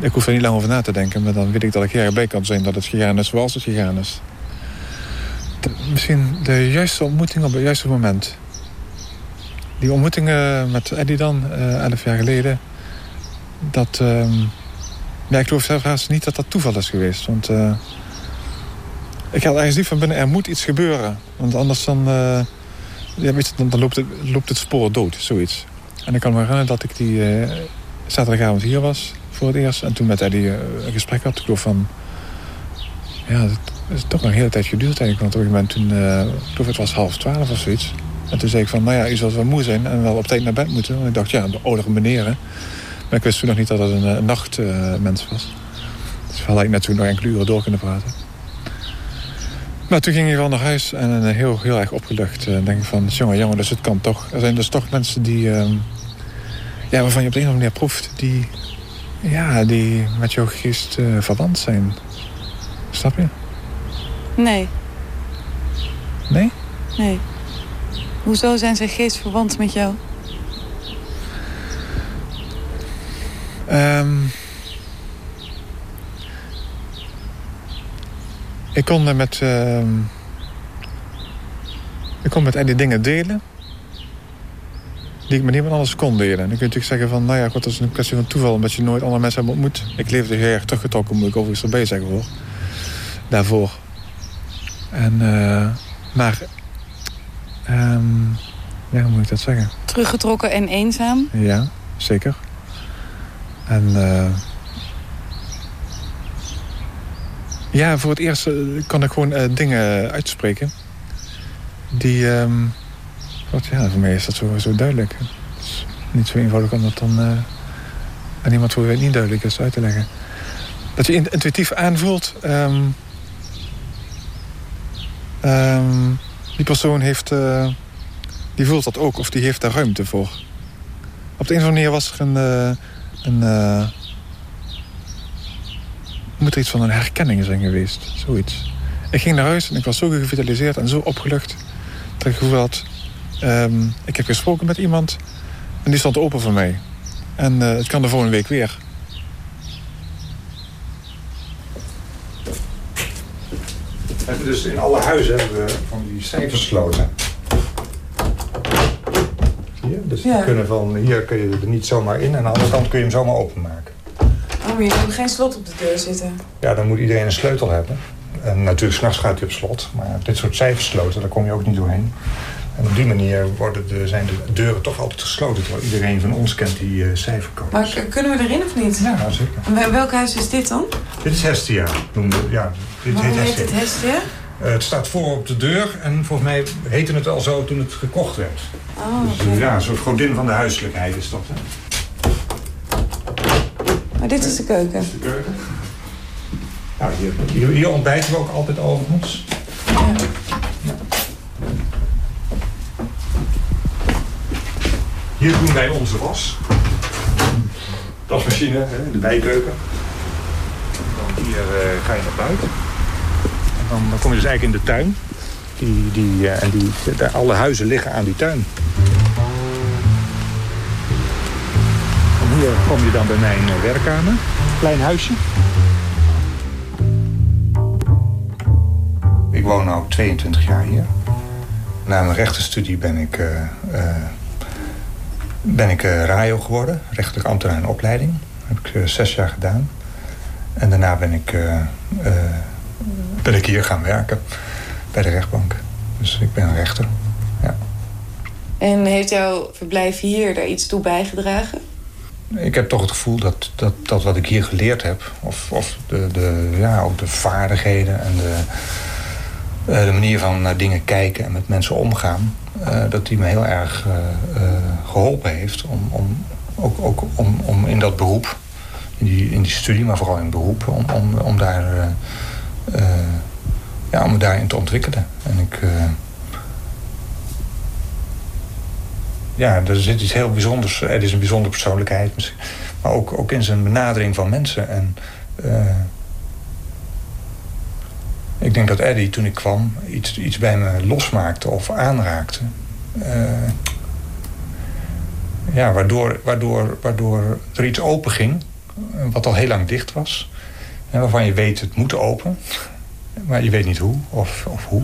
Ik hoef er niet lang over na te denken... maar dan weet ik dat ik erbij kan zijn dat het gegaan is zoals het gegaan is. Misschien de juiste ontmoeting op het juiste moment. Die ontmoetingen met Eddie dan, uh, elf jaar geleden... dat... Um, ja, ik geloof zelf haast niet dat dat toeval is geweest. Want uh, ik had eigenlijk lief van binnen, er moet iets gebeuren. Want anders dan, uh, weet je, dan, loopt, het, loopt het spoor dood, zoiets. En ik kan me herinneren dat ik die uh, zaterdagavond hier was voor het eerst. En toen met Eddie een gesprek had. Ik geloof van, ja, dat is toch een hele tijd geduurd eigenlijk. Want op een moment toen, ik geloof het was half twaalf of zoiets. En toen zei ik van, nou ja, u zal wel moe zijn en wel op tijd naar bed moeten. En ik dacht, ja, de oudere meneer, maar ik wist toen nog niet dat het een, een nachtmens uh, was. Dus we hadden net toen nog enkele uren door kunnen praten. Maar toen ging hij wel naar huis en uh, heel, heel erg opgelucht. En denk ik van, jongen, jongen, dus het kan toch. Er zijn dus toch mensen die... Uh, ja, waarvan je op de een of andere manier proeft... die, ja, die met jouw geest uh, verwant zijn. Snap je? Nee. Nee? Nee. Hoezo zijn ze geest verwant met jou? Um, ik kon met... Uh, ik kon met Eddie dingen delen... die ik met niemand anders kon delen. En dan kun je natuurlijk zeggen van... nou ja, god, dat is een kwestie van toeval... omdat je nooit andere mensen hebt ontmoet. Ik leefde heel erg teruggetrokken, moet ik overigens erbij zeggen hoor. Daarvoor. En, uh, maar... Um, ja, hoe moet ik dat zeggen? Teruggetrokken en eenzaam? Ja, zeker. En uh, ja, voor het eerst uh, kan ik gewoon uh, dingen uitspreken. Die, um, wat, ja, voor mij is dat zo, zo duidelijk. Het is niet zo eenvoudig om dat dan aan iemand voor wie het niet duidelijk is uit te leggen. Dat je intuïtief aanvoelt... Um, um, die persoon heeft... die voelt dat ook, of die heeft daar ruimte voor. Op de een of andere manier was er een een... Uh, moet er iets van een herkenning zijn geweest. Zoiets. Ik ging naar huis en ik was zo gevitaliseerd en zo opgelucht... dat ik gevoel had... Ehm, ik heb gesproken met iemand en die stond open voor mij. En het kan de volgende week weer. Dus in alle huizen hebben we van die cijfersloten. Hier, dus Ja. kunnen van, hier kun je er niet zomaar in en aan de andere kant kun je hem zomaar openmaken. Oh, maar je hebt geen slot op de deur zitten. Ja, dan moet iedereen een sleutel hebben. En natuurlijk, s'nachts gaat hij op slot. Maar dit soort cijfersloten, daar kom je ook niet doorheen. En op die manier worden de, zijn de deuren toch altijd gesloten. Terwijl iedereen van ons kent die eh cijfercode. Maar kunnen we erin of niet? Ja, zeker. En welk huis is dit dan? Dit is Hestia. Noemde, ja, dit Waarom heet heet Hestia. het Hestia? Eh, het staat voor op de deur en volgens mij heette het al zo toen het gekocht werd. Oh, Dus oké. ja, een soort godin van de huiselijkheid is dat. Hè? Maar dit is de keuken. De keuken. Nou, hier, hier, hier ontbijten we ook altijd overigens. Ja. Hier doen wij onze was. Wasmachine, hè, de bijkeuken. Dan hier eh, ga je naar buiten. En dan, dan kom je dus eigenlijk in de tuin. Die, die, eh, en die, daar, alle huizen liggen aan die tuin. En hier kom je dan bij mijn eh, werkkamer. Klein huisje. Ik woon nu 22 jaar hier. Na mijn rechtenstudie ben ik, eh, eh, ben ik eh, RAIO geworden. Rechtelijk ambtenaar in opleiding. Dat heb ik eh, zes jaar gedaan. En daarna ben ik, eh, ben ik hier gaan werken. Bij de rechtbank. Dus ik ben rechter. Ja. En heeft jouw verblijf hier daar iets toe bijgedragen? Ik heb toch het gevoel dat, dat, dat wat ik hier geleerd heb... of, of de, de, ja, ook de vaardigheden en de, de manier van naar dingen kijken... en met mensen omgaan... eh, dat die me heel erg eh, eh, geholpen heeft... om, om, ook, ook om, om in dat beroep, in die, in die studie... maar vooral in het beroep, om, om, om, daar, ja, om me daarin te ontwikkelen. En ik... ja, er zit iets heel bijzonders. Er is een bijzondere persoonlijkheid. misschien, Maar ook, ook in zijn benadering van mensen. En ik denk dat Eddie, toen ik kwam, iets, iets bij me losmaakte of aanraakte. Eh, ja, waardoor, waardoor, waardoor er iets open ging, wat al heel lang dicht was. En waarvan je weet, het moet open. Maar je weet niet hoe of, of hoe.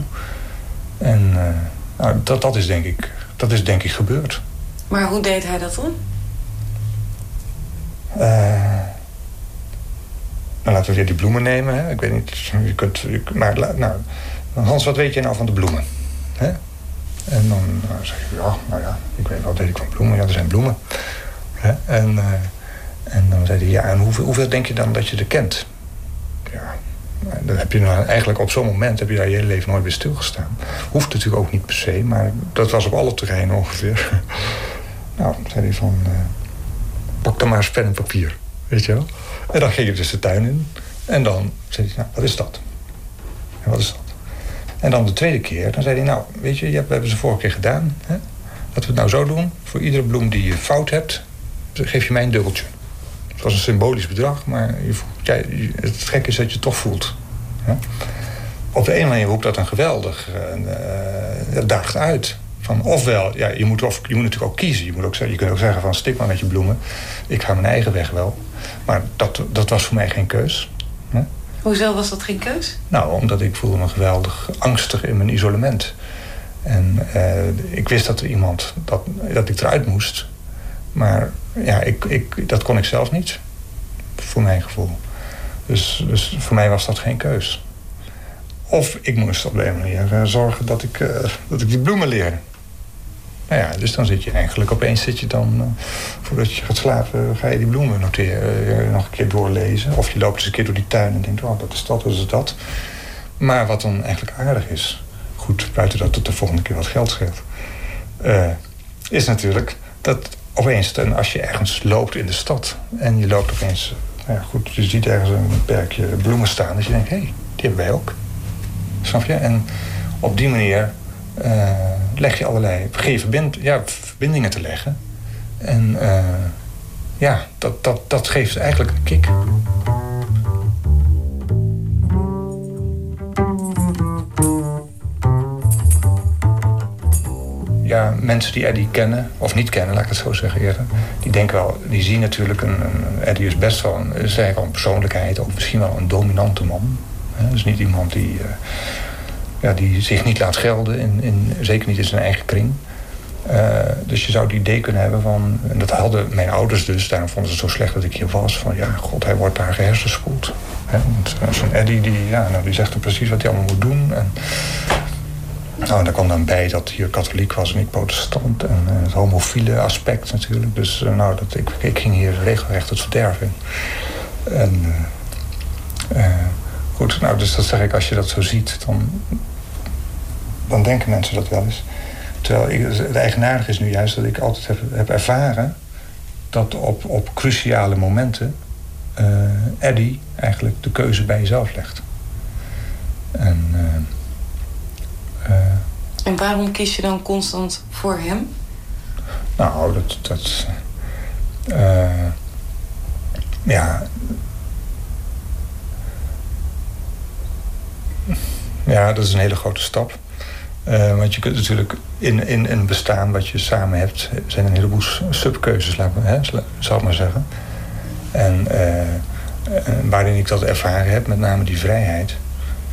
En eh, nou, dat, dat, is denk ik, dat is denk ik gebeurd. Maar hoe deed hij dat dan? Eh, nou, laten we weer die bloemen nemen. Hè. Ik weet niet, je kunt, maar nou, Hans, wat weet je nou van de bloemen? Hè? En dan nou, zeg je, ja, nou ja, ik weet wat weet ik van bloemen. Ja, er zijn bloemen. Hè? En, eh, en dan zei hij, ja, en hoeveel, hoeveel denk je dan dat je er kent? Ja, dan heb je nou eigenlijk op zo'n moment heb je daar je hele leven nooit bij stilgestaan. Hoeft natuurlijk ook niet per se, maar dat was op alle terreinen ongeveer. nou, zei hij van, eh, pak dan maar eens pen en papier, weet je wel. En dan ging je dus de tuin in. En dan zei hij, nou, wat is dat? En wat is dat? En dan de tweede keer, dan zei hij, nou, weet je, we hebben ze vorige keer gedaan. Hè? Laten we het nou zo doen. Voor iedere bloem die je fout hebt, geef je mij een dubbeltje. Het was een symbolisch bedrag, maar je voelt, het gekke is dat je het toch voelt. Hè? Op de ene manier roept dat een geweldig. daagt uit. Van ofwel, ja, je, moet of, je moet natuurlijk ook kiezen. Je, moet ook, je kunt ook zeggen van stik maar met je bloemen. Ik ga mijn eigen weg wel. Maar dat, dat was voor mij geen keus. Hè? Hoezo was dat geen keus? Nou, omdat ik voelde me geweldig angstig in mijn isolement. En eh, ik wist dat er iemand, dat, dat ik eruit moest. Maar ja, ik, ik, dat kon ik zelf niet. Voor mijn gevoel. Dus, dus voor mij was dat geen keus. Of ik moest op de een manier eh, zorgen dat ik, eh, dat ik die bloemen leerde. Nou ja, dus dan zit je eigenlijk opeens zit je dan, eh, voordat je gaat slapen, ga je die bloemen noteren, eh, nog een keer doorlezen. Of je loopt eens een keer door die tuin en denkt, oh, dat is dat, dat is dat. Maar wat dan eigenlijk aardig is, goed, buiten dat het de volgende keer wat geld scheelt, eh, is natuurlijk dat opeens, dan, als je ergens loopt in de stad en je loopt opeens, nou ja, goed, je ziet ergens een perkje bloemen staan, dat je denkt, hé, hey, die hebben wij ook. Snap je? En op die manier leg je allerlei, verbind, ja, verbindingen te leggen. En eh, ja, dat, dat, dat geeft eigenlijk een kick. ja, mensen die Eddie kennen, of niet kennen, laat ik het zo zeggen eerder. Die denken wel, die zien natuurlijk, een, Eddie is best wel een, is een persoonlijkheid. Ook misschien wel een dominante man. Hè? Dus niet iemand die, uh, ja, die zich niet laat gelden, in, in, zeker niet in zijn eigen kring. Uh, dus je zou het idee kunnen hebben van... en dat hadden mijn ouders dus, daarom vonden ze het zo slecht dat ik hier was... van ja, god, hij wordt daar gehersenspoeld. Zo'n Eddie, die, ja, nou, die zegt er precies wat hij allemaal moet doen. En, nou, en daar kwam dan bij dat hij katholiek was en niet protestant. En uh, het homofiele aspect natuurlijk. Dus nou, dat, ik, ik ging hier regelrecht het verderf in. En goed, nou, dus dat zeg ik, als je dat zo ziet... dan, dan denken mensen dat wel eens... Terwijl ik, het eigenaardige is nu juist dat ik altijd heb, heb ervaren... dat op, op cruciale momenten uh, Eddie eigenlijk de keuze bij jezelf legt. En, uh, uh, en waarom kies je dan constant voor hem? Nou, dat... dat ja... Ja, dat is een hele grote stap. Uh, want je kunt natuurlijk in, in een bestaan wat je samen hebt... zijn een heleboel subkeuzes, laat hè, ik maar zeggen. En uh, waarin ik dat ervaren heb, met name die vrijheid...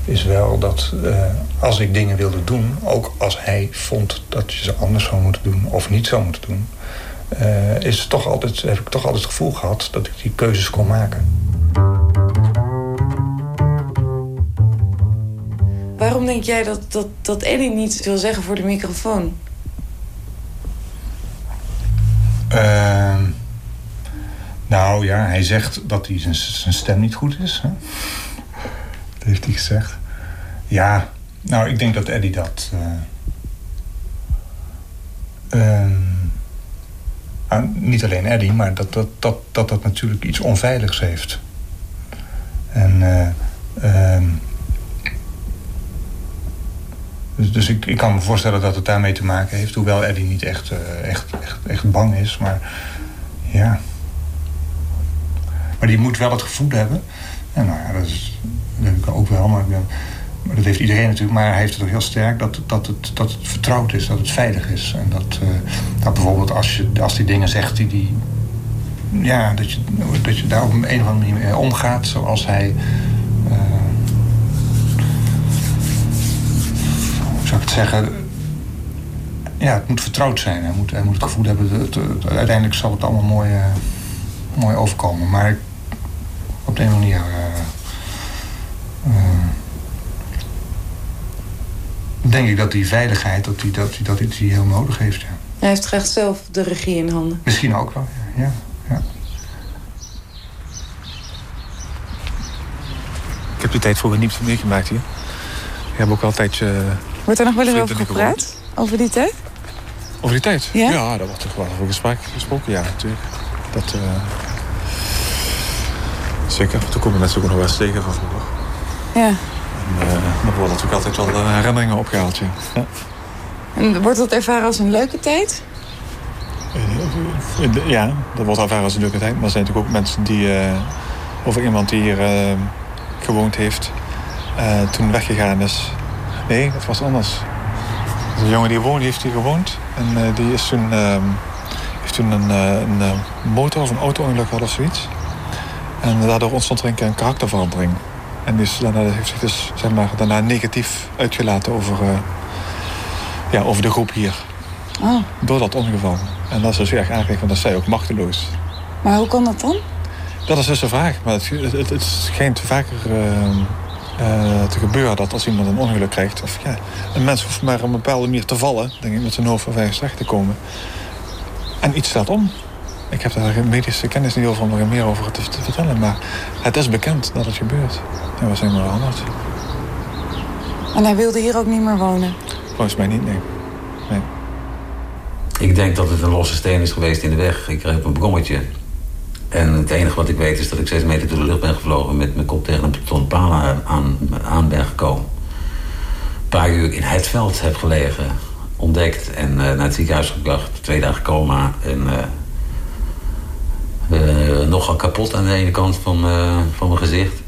is wel dat uh, als ik dingen wilde doen... ook als hij vond dat je ze anders zou moeten doen of niet zou moeten doen... is toch altijd, heb ik toch altijd het gevoel gehad dat ik die keuzes kon maken. Denk jij dat, dat, dat Eddie niets wil zeggen voor de microfoon? Uh, nou ja, hij zegt dat hij zijn, stem niet goed is. Hè? Dat heeft hij gezegd. Ja, nou, ik denk dat Eddie dat... Uh, uh, niet alleen Eddie, maar dat dat, dat, dat dat natuurlijk iets onveiligs heeft. En... Uh, dus, dus ik, ik, kan me voorstellen dat het daarmee te maken heeft. Hoewel Eddie niet echt, uh, echt, echt, echt bang is. Maar ja. Maar die moet wel het gevoel hebben. En nou ja, dat, is, dat heb ik ook wel. Maar, maar, dat heeft iedereen natuurlijk. Maar hij heeft het ook heel sterk dat, dat, het, dat het vertrouwd is. Dat het veilig is. En dat, uh, dat bijvoorbeeld als, je, als die dingen zegt die... die ja, dat je, dat je daar op een of andere manier mee omgaat. Zoals hij... Uh, zou ik het zeggen... Ja, het moet vertrouwd zijn. Hij moet, hij moet het gevoel hebben... Dat, dat, uiteindelijk zal het allemaal mooi, uh, mooi overkomen. Maar op de een manier... Uh, denk ik dat die veiligheid... dat hij dat, dat, dat die heel nodig heeft. Ja. Hij heeft graag zelf de regie in handen. Misschien ook wel, ja. ja. Ik heb die tijd vroeger niet meegemaakt hier. Ik heb ook altijd... Uh, Wordt er nog wel eens over gepraat? Over die tijd? Over die tijd? Ja, ja daar wordt toch wel over gesprek, gesproken, ja, natuurlijk. Dat, uh... Zeker, toen komen mensen ook nog wel eens tegen van vroeger. Ja. En uh, er worden natuurlijk altijd wel uh, herinneringen opgehaald, ja. ja. En wordt dat ervaren als een leuke tijd? Ja, dat wordt ervaren als een leuke tijd. Maar er zijn natuurlijk ook mensen die... over iemand die hier gewoond heeft... toen weggegaan is Nee, dat was anders. De jongen die woonde, heeft hier gewoond. En uh, die is toen, uh, heeft toen een, uh, een motor of een auto-ongeluk gehad of zoiets. En daardoor ontstond er een keer een karakterverandering. En dus, daarna heeft zich dus zeg maar, daarna negatief uitgelaten over, ja, over de groep hier. Oh. Door dat ongeval. En dat is dus erg aangegeven, want dat zij ook machteloos. Maar hoe kan dat dan? Dat is dus de vraag. Maar het, het, het schijnt vaker uh, te gebeuren dat als iemand een ongeluk krijgt... of ja, een mens hoeft maar op een bepaalde manier te vallen... denk ik, met zijn hoofd ergens terecht te komen. En iets staat om. Ik heb daar geen medische kennis niet over om er meer over te, te, vertellen. Maar het is bekend dat het gebeurt. En we zijn maar veranderd. En hij wilde hier ook niet meer wonen? Volgens mij niet, nee. nee. Ik denk dat het een losse steen is geweest in de weg. Ik kreeg een brommetje. En het enige wat ik weet is dat ik zes meter door de lucht ben gevlogen... met mijn kop tegen een beton palen aan, aan ben gekomen. Een paar uur in het veld heb gelegen, ontdekt... en uh, naar het ziekenhuis gebracht, twee dagen coma... en uh, uh, nogal kapot aan de ene kant van, van mijn gezicht.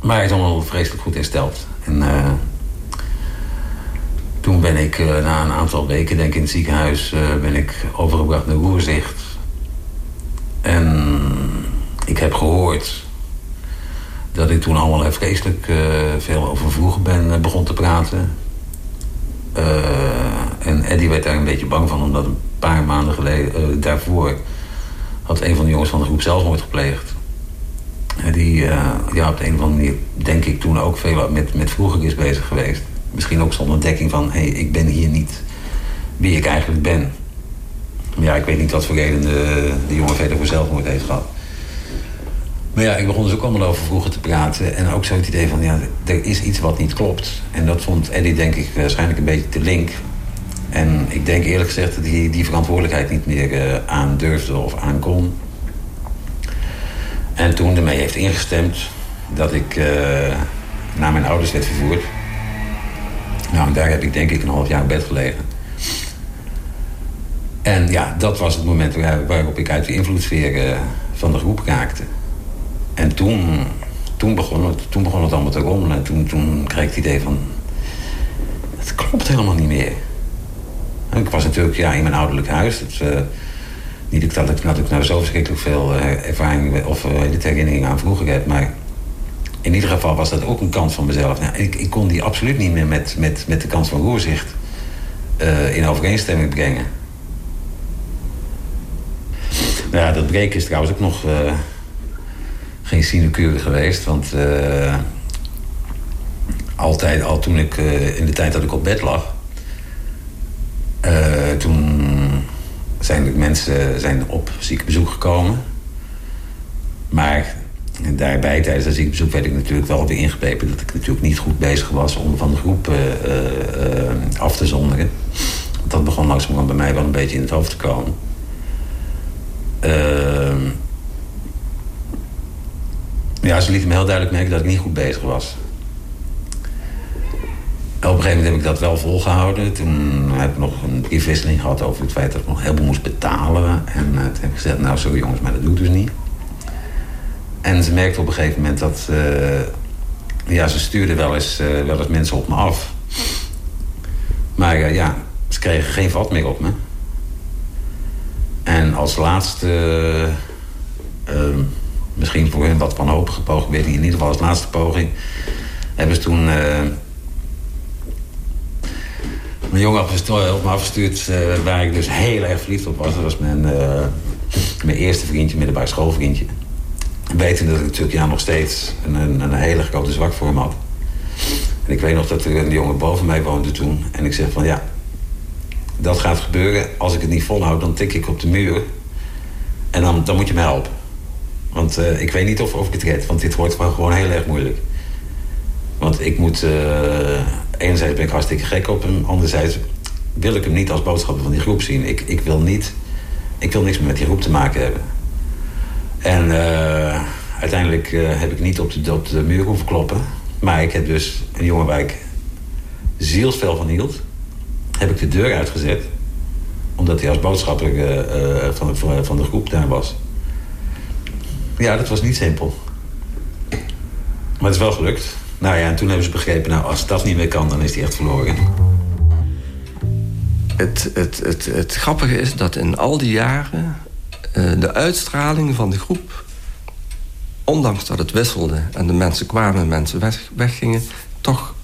Maar hij is allemaal vreselijk goed hersteld. En toen ben ik na een aantal weken, denk ik, in het ziekenhuis... ben ik overgebracht naar Roerzicht. En ik heb gehoord dat ik toen allemaal vreselijk veel over vroeger ben begon te praten. en Eddie werd daar een beetje bang van, omdat een paar maanden geleden daarvoor had een van de jongens van de groep zelfmoord gepleegd. Die uh, ja, op de een of andere manier, denk ik, toen ook veel met, met vroeger is bezig geweest. Misschien ook zonder dekking van, hé, hey, ik ben hier niet wie ik eigenlijk ben. Ja, ik weet niet wat voor reden de, de jongen verder voor zelfmoord heeft gehad. Maar ja, ik begon dus ook allemaal over vroeger te praten. En ook zo het idee van, ja, er is iets wat niet klopt. En dat vond Eddie, denk ik, waarschijnlijk een beetje te link. En ik denk eerlijk gezegd dat hij die verantwoordelijkheid niet meer uh, aan durfde of aan kon. En toen ermee heeft ingestemd dat ik uh, naar mijn ouders werd vervoerd. Nou, daar heb ik denk ik een half jaar in bed gelegen. En ja, dat was het moment waarop ik uit de invloedssfeer uh, van de groep raakte. En toen, toen, begon, het, toen begon het allemaal te rommelen. En toen, kreeg ik het idee van... Het klopt helemaal niet meer. Ik was natuurlijk ja, in mijn ouderlijk huis. Het, uh, niet dat ik, dat ik nou zo verschrikkelijk veel uh, ervaring of herinneringen aan vroeger heb. Maar in ieder geval was dat ook een kant van mezelf. Nou, ik, ik, kon die absoluut niet meer met, met, met de kant van Roerzicht in overeenstemming brengen. Ja, dat breken is trouwens ook nog geen sinecure geweest. Want altijd, al toen ik in de tijd dat ik op bed lag uh, toen zijn de mensen zijn op ziekenbezoek gekomen. Maar daarbij, tijdens dat ziekenbezoek, werd ik natuurlijk wel weer ingegrepen... dat ik natuurlijk niet goed bezig was om van de groep uh, uh, af te zonderen. Dat begon langzamerhand bij mij wel een beetje in het hoofd te komen. Ehm, ja, ze lieten me heel duidelijk merken dat ik niet goed bezig was. Op een gegeven moment heb ik dat wel volgehouden. Toen heb ik nog een briefwisseling gehad over het feit dat ik nog heel veel moest betalen. En uh, toen heb ik gezegd, nou sorry jongens, maar dat doe ik dus niet. En ze merkte op een gegeven moment dat... Uh, ja, ze stuurde wel eens, uh, wel eens mensen op me af. Maar ja, ze kregen geen vat meer op me. En als laatste... misschien voor hun wat wanhopige poging, weet ik in ieder geval als laatste poging... hebben ze toen mijn jongen op me afgestuurd uh, waar ik dus heel erg verliefd op was. Dat was mijn, mijn eerste vriendje, middelbaar schoolvriendje. Weten dat ik natuurlijk ja, nog steeds een, een, een, hele grote zwak voor hem had. En ik weet nog dat er een jongen boven mij woonde toen. En ik zeg van ja, dat gaat gebeuren. Als ik het niet volhoud, dan tik ik op de muur. En dan, dan moet je me helpen. Want uh, ik weet niet of, of ik het red. Want dit wordt gewoon heel erg moeilijk. Want ik moet enerzijds ben ik hartstikke gek op hem. Anderzijds wil ik hem niet als boodschapper van die groep zien. Ik, ik wil niet... Ik wil niks meer met die groep te maken hebben. En uh, uiteindelijk uh, heb ik niet op de, op de muur hoeven kloppen. Maar ik heb dus een jongen waar ik zielsvel van hield... heb ik de deur uitgezet. Omdat hij als boodschapper uh, van, van, van de groep daar was. Ja, dat was niet simpel. Maar het is wel gelukt. Nou ja, en toen hebben ze begrepen, nou, als dat niet meer kan, dan is hij echt verloren. Het, het, het, het grappige is dat in al die jaren uh, de uitstraling van de groep, ondanks dat het wisselde en de mensen kwamen en mensen weg, weggingen, toch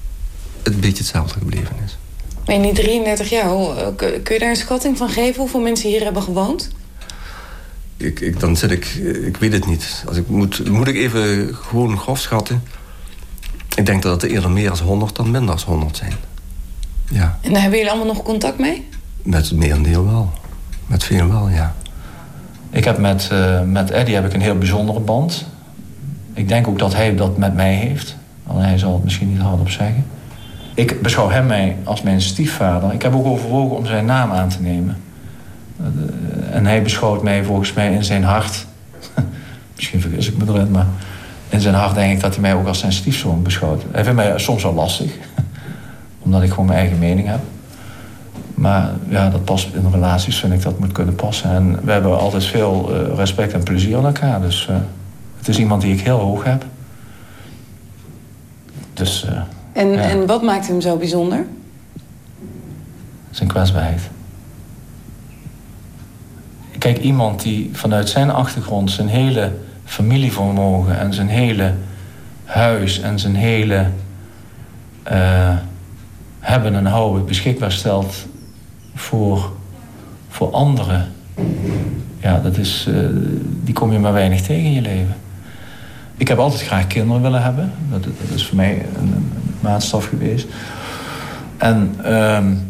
een beetje hetzelfde gebleven is. Maar in die 33 jaar, kun je daar een schatting van geven hoeveel mensen hier hebben gewoond? Ik, ik, dan zit ik, ik weet het niet. Als ik moet, moet ik even gewoon grof schatten. Ik denk dat het eerder meer dan 100 dan minder dan 100 zijn. Ja. En daar hebben jullie allemaal nog contact mee? Met het merendeel wel. Met veel wel, ja. Ik heb met, uh, met Eddie heb ik een heel bijzondere band. Ik denk ook dat hij dat met mij heeft. Alleen hij zal het misschien niet hardop zeggen. Ik beschouw hem mij als mijn stiefvader. Ik heb ook overwogen om zijn naam aan te nemen. Uh, en hij beschouwt mij volgens mij in zijn hart... misschien vergis ik me erin, maar in zijn hart denk ik dat hij mij ook als zijn stiefzoon beschouwt. Hij vindt mij soms wel lastig. omdat ik gewoon mijn eigen mening heb. Maar ja, dat past in relaties, vind ik dat moet kunnen passen. En we hebben altijd veel uh, respect en plezier aan elkaar. Dus uh, het is iemand die ik heel hoog heb. Dus, en, ja. en wat maakt hem zo bijzonder? zijn kwetsbaarheid. Kijk, iemand die vanuit zijn achtergrond zijn hele familievermogen en zijn hele huis en zijn hele uh, hebben en houden beschikbaar stelt voor, voor anderen. Ja, dat is, uh, die kom je maar weinig tegen in je leven. Ik heb altijd graag kinderen willen hebben. Dat, dat is voor mij een, een maatstaf geweest. En um,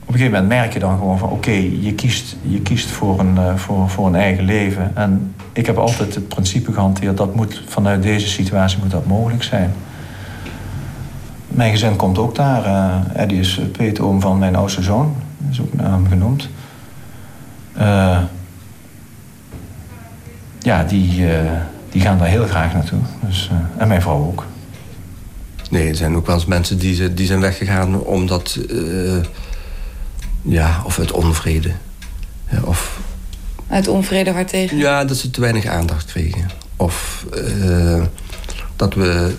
op een gegeven moment merk je dan gewoon van... oké, je kiest, je kiest voor, een, uh, voor, voor een eigen leven. En ik heb altijd het principe gehanteerd... dat moet vanuit deze situatie moet dat mogelijk zijn. Mijn gezin komt ook daar. Uh, Eddie is peetoom van mijn oudste zoon. Is ook naar hem genoemd. Ja, die, die gaan daar heel graag naartoe. Dus, en mijn vrouw ook. Nee, er zijn ook wel eens mensen die, die zijn weggegaan omdat... Uh, ja, of uit onvrede. Ja, of... Uit onvrede waartegen? Ja, dat ze te weinig aandacht kregen. Of uh, dat we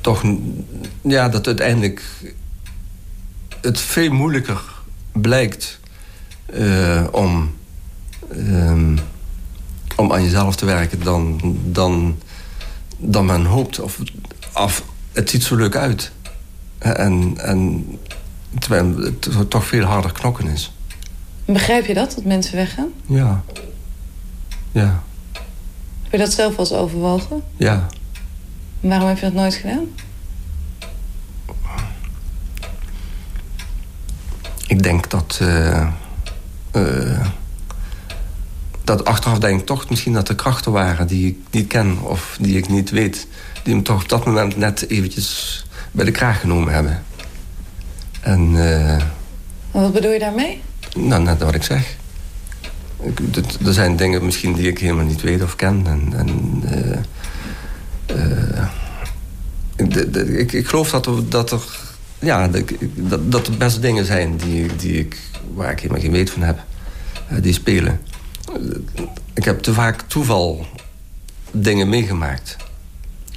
toch... Ja, dat uiteindelijk het veel moeilijker blijkt uh, om, um, om aan jezelf te werken dan, dan, dan men hoopt. Of, of het ziet zo leuk uit. En, en terwijl het toch veel harder knokken is. Begrijp je dat, dat mensen weggaan? Ja. Ja. Heb je dat zelf wel eens overwogen? Ja. En waarom heb je dat nooit gedaan? Ik denk dat... Uh, uh, dat achteraf denk ik toch misschien dat er krachten waren... die ik niet ken of die ik niet weet... die me toch op dat moment net eventjes bij de kraag genomen hebben. En... Uh, wat bedoel je daarmee? Nou, net wat ik zeg. Er zijn dingen misschien die ik helemaal niet weet of ken. En, en uh, uh, de, de, ik, ik geloof dat er, dat er, ja, dat, dat er best dingen zijn die, die ik, waar ik helemaal geen weet van heb. die spelen. Ik heb te vaak toeval dingen meegemaakt.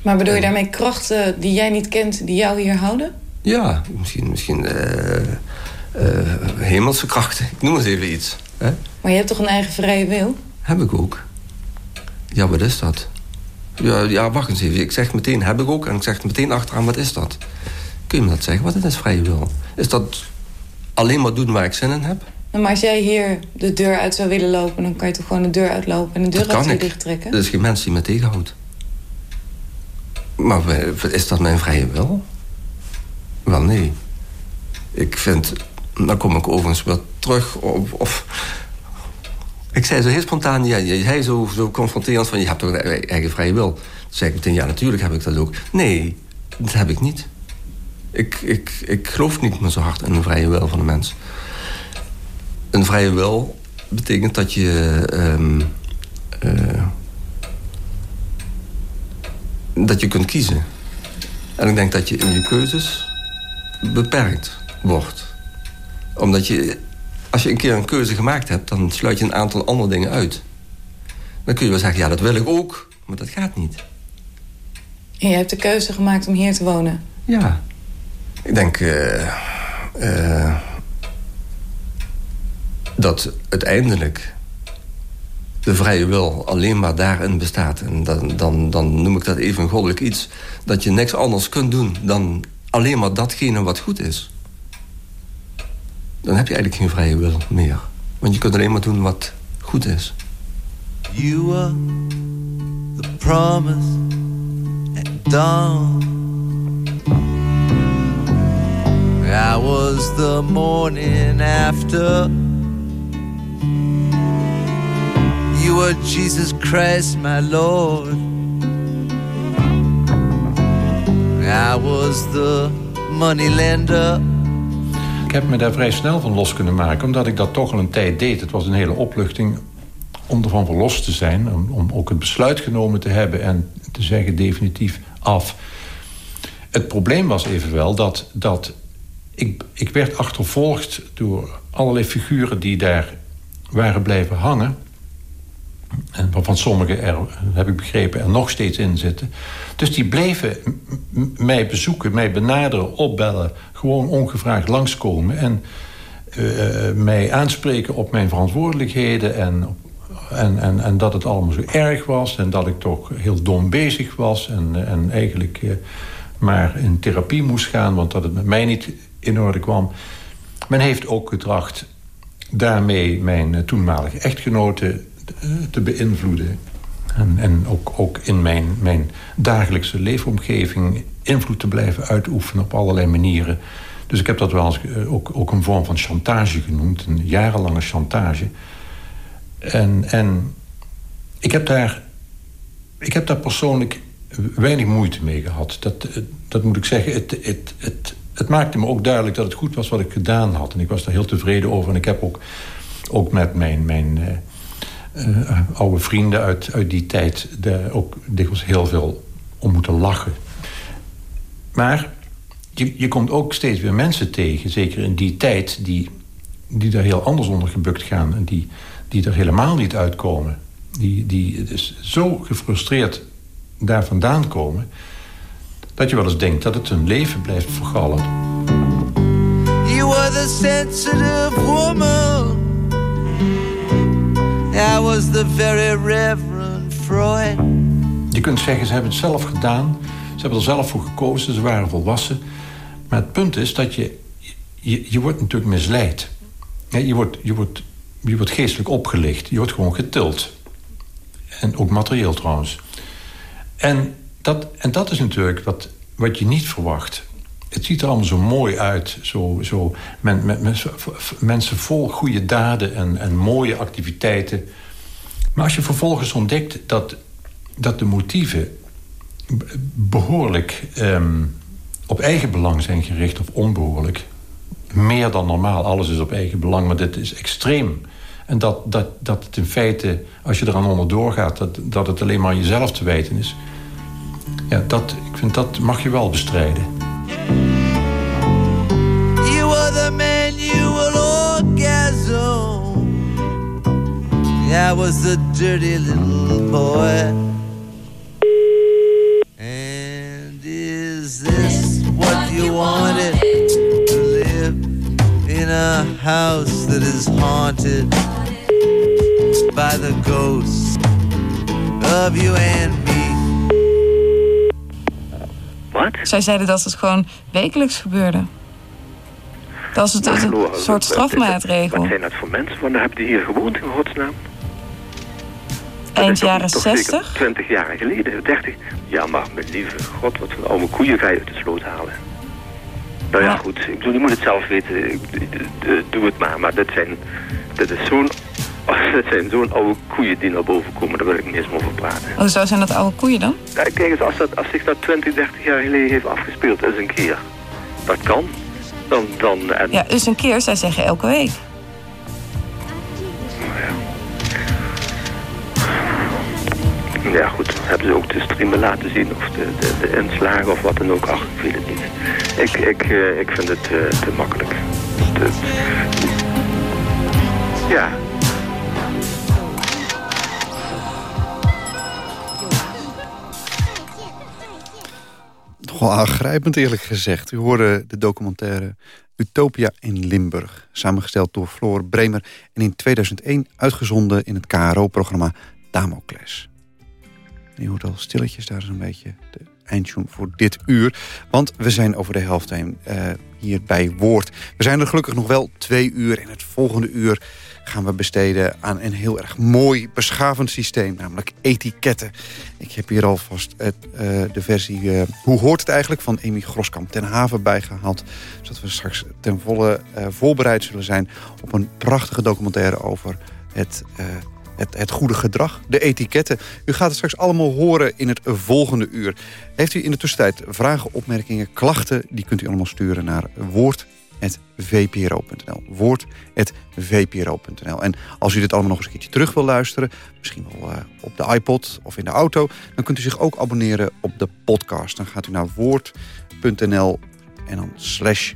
Maar bedoel je daarmee krachten die jij niet kent, die jou hier houden? Ja, misschien, misschien uh, uh, hemelse krachten. Ik noem eens even iets. Hè? Maar je hebt toch een eigen vrije wil? Heb ik ook. Ja, wat is dat? Ja, ja, wacht eens even. Ik zeg meteen heb ik ook en ik zeg meteen achteraan wat is dat? Kun je me dat zeggen? Wat is vrije wil? Is dat alleen maar doen waar ik zin in heb? Maar als jij hier de deur uit zou willen lopen... dan kan je toch gewoon de deur uitlopen en de deur uit dichttrekken? Er is geen mens die me tegenhoudt. Maar is dat mijn vrije wil? Wel, nee. Ik vind... Dan kom ik overigens weer terug op... Ik zei zo heel spontaan... Ja, hij zo, zo confronterend van... Je hebt toch een eigen vrije wil? Toen zei ik meteen... Ja, natuurlijk heb ik dat ook. Nee, dat heb ik niet. Ik, ik, ik geloof niet meer zo hard in een vrije wil van de mens. Een vrije wil betekent dat je... Um, uh, dat je kunt kiezen. En ik denk dat je in je keuzes beperkt wordt. Omdat je, als je een keer een keuze gemaakt hebt... dan sluit je een aantal andere dingen uit. Dan kun je wel zeggen, ja, dat wil ik ook. Maar dat gaat niet. En je hebt de keuze gemaakt om hier te wonen? Ja. Ik denk... Uh, uh, dat uiteindelijk de vrije wil alleen maar daarin bestaat. En dan, dan, dan noem ik dat even goddelijk iets. Dat je niks anders kunt doen dan alleen maar datgene wat goed is. Dan heb je eigenlijk geen vrije wil meer. Want je kunt alleen maar doen wat goed is. You are the promise at dawn. I was the morning after. Jesus Christ, my Lord. I was the money lender. Ik heb me daar vrij snel van los kunnen maken, omdat ik dat toch al een tijd deed. Het was een hele opluchting om ervan verlost te zijn. Om, om ook het besluit genomen te hebben en te zeggen definitief af. Het probleem was evenwel dat, dat ik, ik werd achtervolgd door allerlei figuren die daar waren blijven hangen. En waarvan sommigen er, heb ik begrepen, er nog steeds in zitten. Dus die bleven mij bezoeken, mij benaderen, opbellen. Gewoon ongevraagd langskomen. En mij aanspreken op mijn verantwoordelijkheden... En, en, en, en dat het allemaal zo erg was... en dat ik toch heel dom bezig was... en, en eigenlijk maar in therapie moest gaan... want dat het met mij niet in orde kwam. Men heeft ook getracht daarmee mijn toenmalige echtgenote te beïnvloeden. En, en ook, ook in mijn, mijn dagelijkse leefomgeving invloed te blijven uitoefenen op allerlei manieren. Dus ik heb dat wel eens eh, ook, ook een vorm van chantage genoemd. Een jarenlange chantage. En, en ik, heb daar, ik heb daar persoonlijk weinig moeite mee gehad. Dat, eh, dat moet ik zeggen. Het, het, het, het maakte me ook duidelijk dat het goed was wat ik gedaan had. En ik was daar heel tevreden over. En ik heb ook, ook met mijn, mijn uh, oude vrienden uit, uit die tijd... Daar ook dikwijls heel veel om moeten lachen. Maar je, je komt ook steeds weer mensen tegen, zeker in die tijd... die, die daar heel anders onder gebukt gaan... en die, die er helemaal niet uitkomen. Die, die dus zo gefrustreerd daar vandaan komen... dat je wel eens denkt dat het hun leven blijft vergallen. You were the sensitive woman I was the very reverend Freud. Je kunt zeggen, ze hebben het zelf gedaan. Ze hebben er zelf voor gekozen, ze waren volwassen. Maar het punt is dat je... Je, je wordt natuurlijk misleid. Je wordt, je, wordt, je wordt geestelijk opgelicht. Je wordt gewoon getild. En ook materieel trouwens. En dat, en dat is natuurlijk wat, wat je niet verwacht. Het ziet er allemaal zo mooi uit. Zo, zo, men, men, mensen vol goede daden en, en mooie activiteiten. Maar als je vervolgens ontdekt dat, dat de motieven behoorlijk ehm, op eigen belang zijn gericht of onbehoorlijk. Meer dan normaal, alles is op eigen belang, maar dit is extreem. En dat, dat, dat het in feite, als je eraan onderdoor gaat... Dat, dat het alleen maar jezelf te weten is. Ja, dat, ik vind dat mag je wel bestrijden. I was the dirty little boy. you wanted to live in a house that is haunted by the ghosts of you and me. Wat? Zij zeiden dat het gewoon wekelijks gebeurde. Dat is het, een soort strafmaatregel. Wat zijn dat voor mensen? Want hebben die hier gewoond in godsnaam? Eind jaren 60? 20 jaar geleden, 30. Ja, maar mijn lieve god, wat voor oude koeien ga je uit de sloot halen. Nou ja, goed. Ik bedoel, je moet het zelf weten. Ik, doe het maar. Maar dit zijn, dit is zo'n dat zijn zo'n oude koeien die naar boven komen. Daar wil ik niet eens over praten. Oh, zo zijn dat oude koeien dan? Ja, kijk eens, als, dat, als zich dat 20, 30 jaar geleden heeft afgespeeld, eens een keer. Dat kan. Dan, dan, en... Ja, eens een keer, zij zeggen elke week. Ja goed, hebben ze ook de streamen laten zien of de, de, inslagen of wat dan ook. Ach, ik weet het niet. Ik, ik, uh, ik vind het uh, te makkelijk. Ja. Wel aangrijpend eerlijk gezegd. U hoorde de documentaire Utopia in Limburg. Samengesteld door Floor Bremer en in 2001 uitgezonden in het KRO-programma Damocles. Je hoort al stilletjes daar is een beetje de eindtune voor dit uur. Want we zijn over de helft heen uh, hier bij Woord. We zijn er gelukkig nog wel twee uur. En het volgende uur gaan we besteden aan een heel erg mooi beschavend systeem. Namelijk etiketten. Ik heb hier alvast het, uh, de versie uh, Hoe hoort het eigenlijk? van Amy Groskamp ten Haven bijgehaald. Zodat we straks ten volle voorbereid zullen zijn op een prachtige documentaire over het het, het goede gedrag, de etiketten. U gaat het straks allemaal horen in het volgende uur. Heeft u in de tussentijd vragen, opmerkingen, klachten... die kunt u allemaal sturen naar woord.vpro.nl. Woord.vpro.nl. En als u dit allemaal nog eens een keertje terug wil luisteren... misschien wel uh, op de iPod of in de auto... dan kunt u zich ook abonneren op de podcast. Dan gaat u naar woord.nl en dan slash...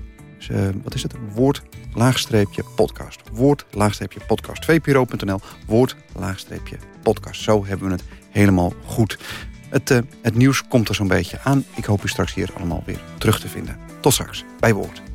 Uh, wat is het? Woord laagstreepje podcast. Woord laagstreepje podcast. vpro.nl woord laagstreepje podcast. Zo hebben we het helemaal goed. Het, uh, het nieuws komt er zo'n beetje aan. Ik hoop u straks hier allemaal weer terug te vinden. Tot straks bij Woord.